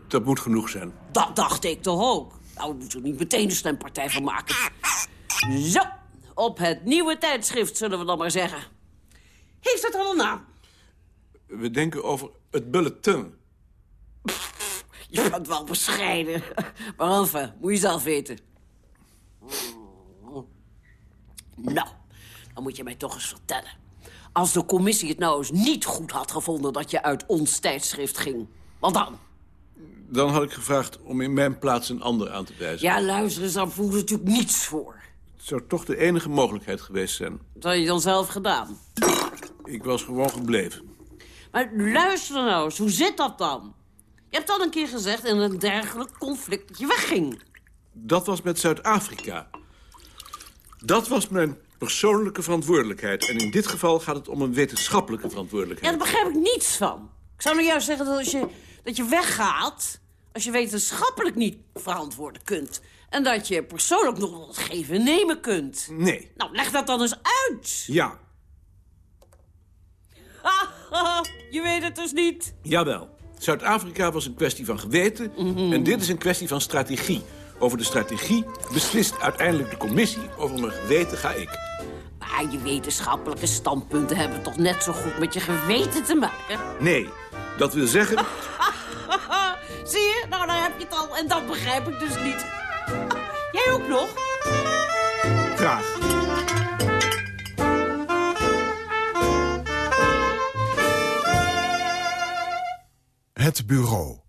Dat moet genoeg zijn. Dat dacht ik toch ook. Nou, daar moet er niet meteen een stempartij van maken. Zo, op het nieuwe tijdschrift, zullen we dan maar zeggen. Heeft het al een naam? We denken over het bulletin. Je bent wel bescheiden. Maar enfin, moet je zelf weten. Nou, dan moet je mij toch eens vertellen. Als de commissie het nou eens niet goed had gevonden... dat je uit ons tijdschrift ging, wat dan? Dan had ik gevraagd om in mijn plaats een ander aan te wijzen. Ja, luister eens, daar voelt natuurlijk niets voor. Het zou toch de enige mogelijkheid geweest zijn. Dat had je dan zelf gedaan. Ik was gewoon gebleven. Maar luister nou eens, hoe zit dat dan? Je hebt al een keer gezegd in een dergelijk conflict dat je wegging. Dat was met Zuid-Afrika. Dat was mijn persoonlijke verantwoordelijkheid. En in dit geval gaat het om een wetenschappelijke verantwoordelijkheid. Ja, daar begrijp ik niets van. Ik zou nou juist zeggen dat als je, dat je weggaat... als je wetenschappelijk niet verantwoorden kunt... en dat je persoonlijk nog wat geven en nemen kunt. Nee. Nou, leg dat dan eens uit. Ja. je weet het dus niet. Jawel. Zuid-Afrika was een kwestie van geweten... en dit is een kwestie van strategie over de strategie... beslist uiteindelijk de commissie over mijn geweten ga ik. Maar je wetenschappelijke standpunten hebben toch net zo goed met je geweten te maken? Nee, dat wil zeggen... Zie je? Nou, daar heb je het al. En dat begrijp ik dus niet. Jij ook nog? Graag. Het bureau.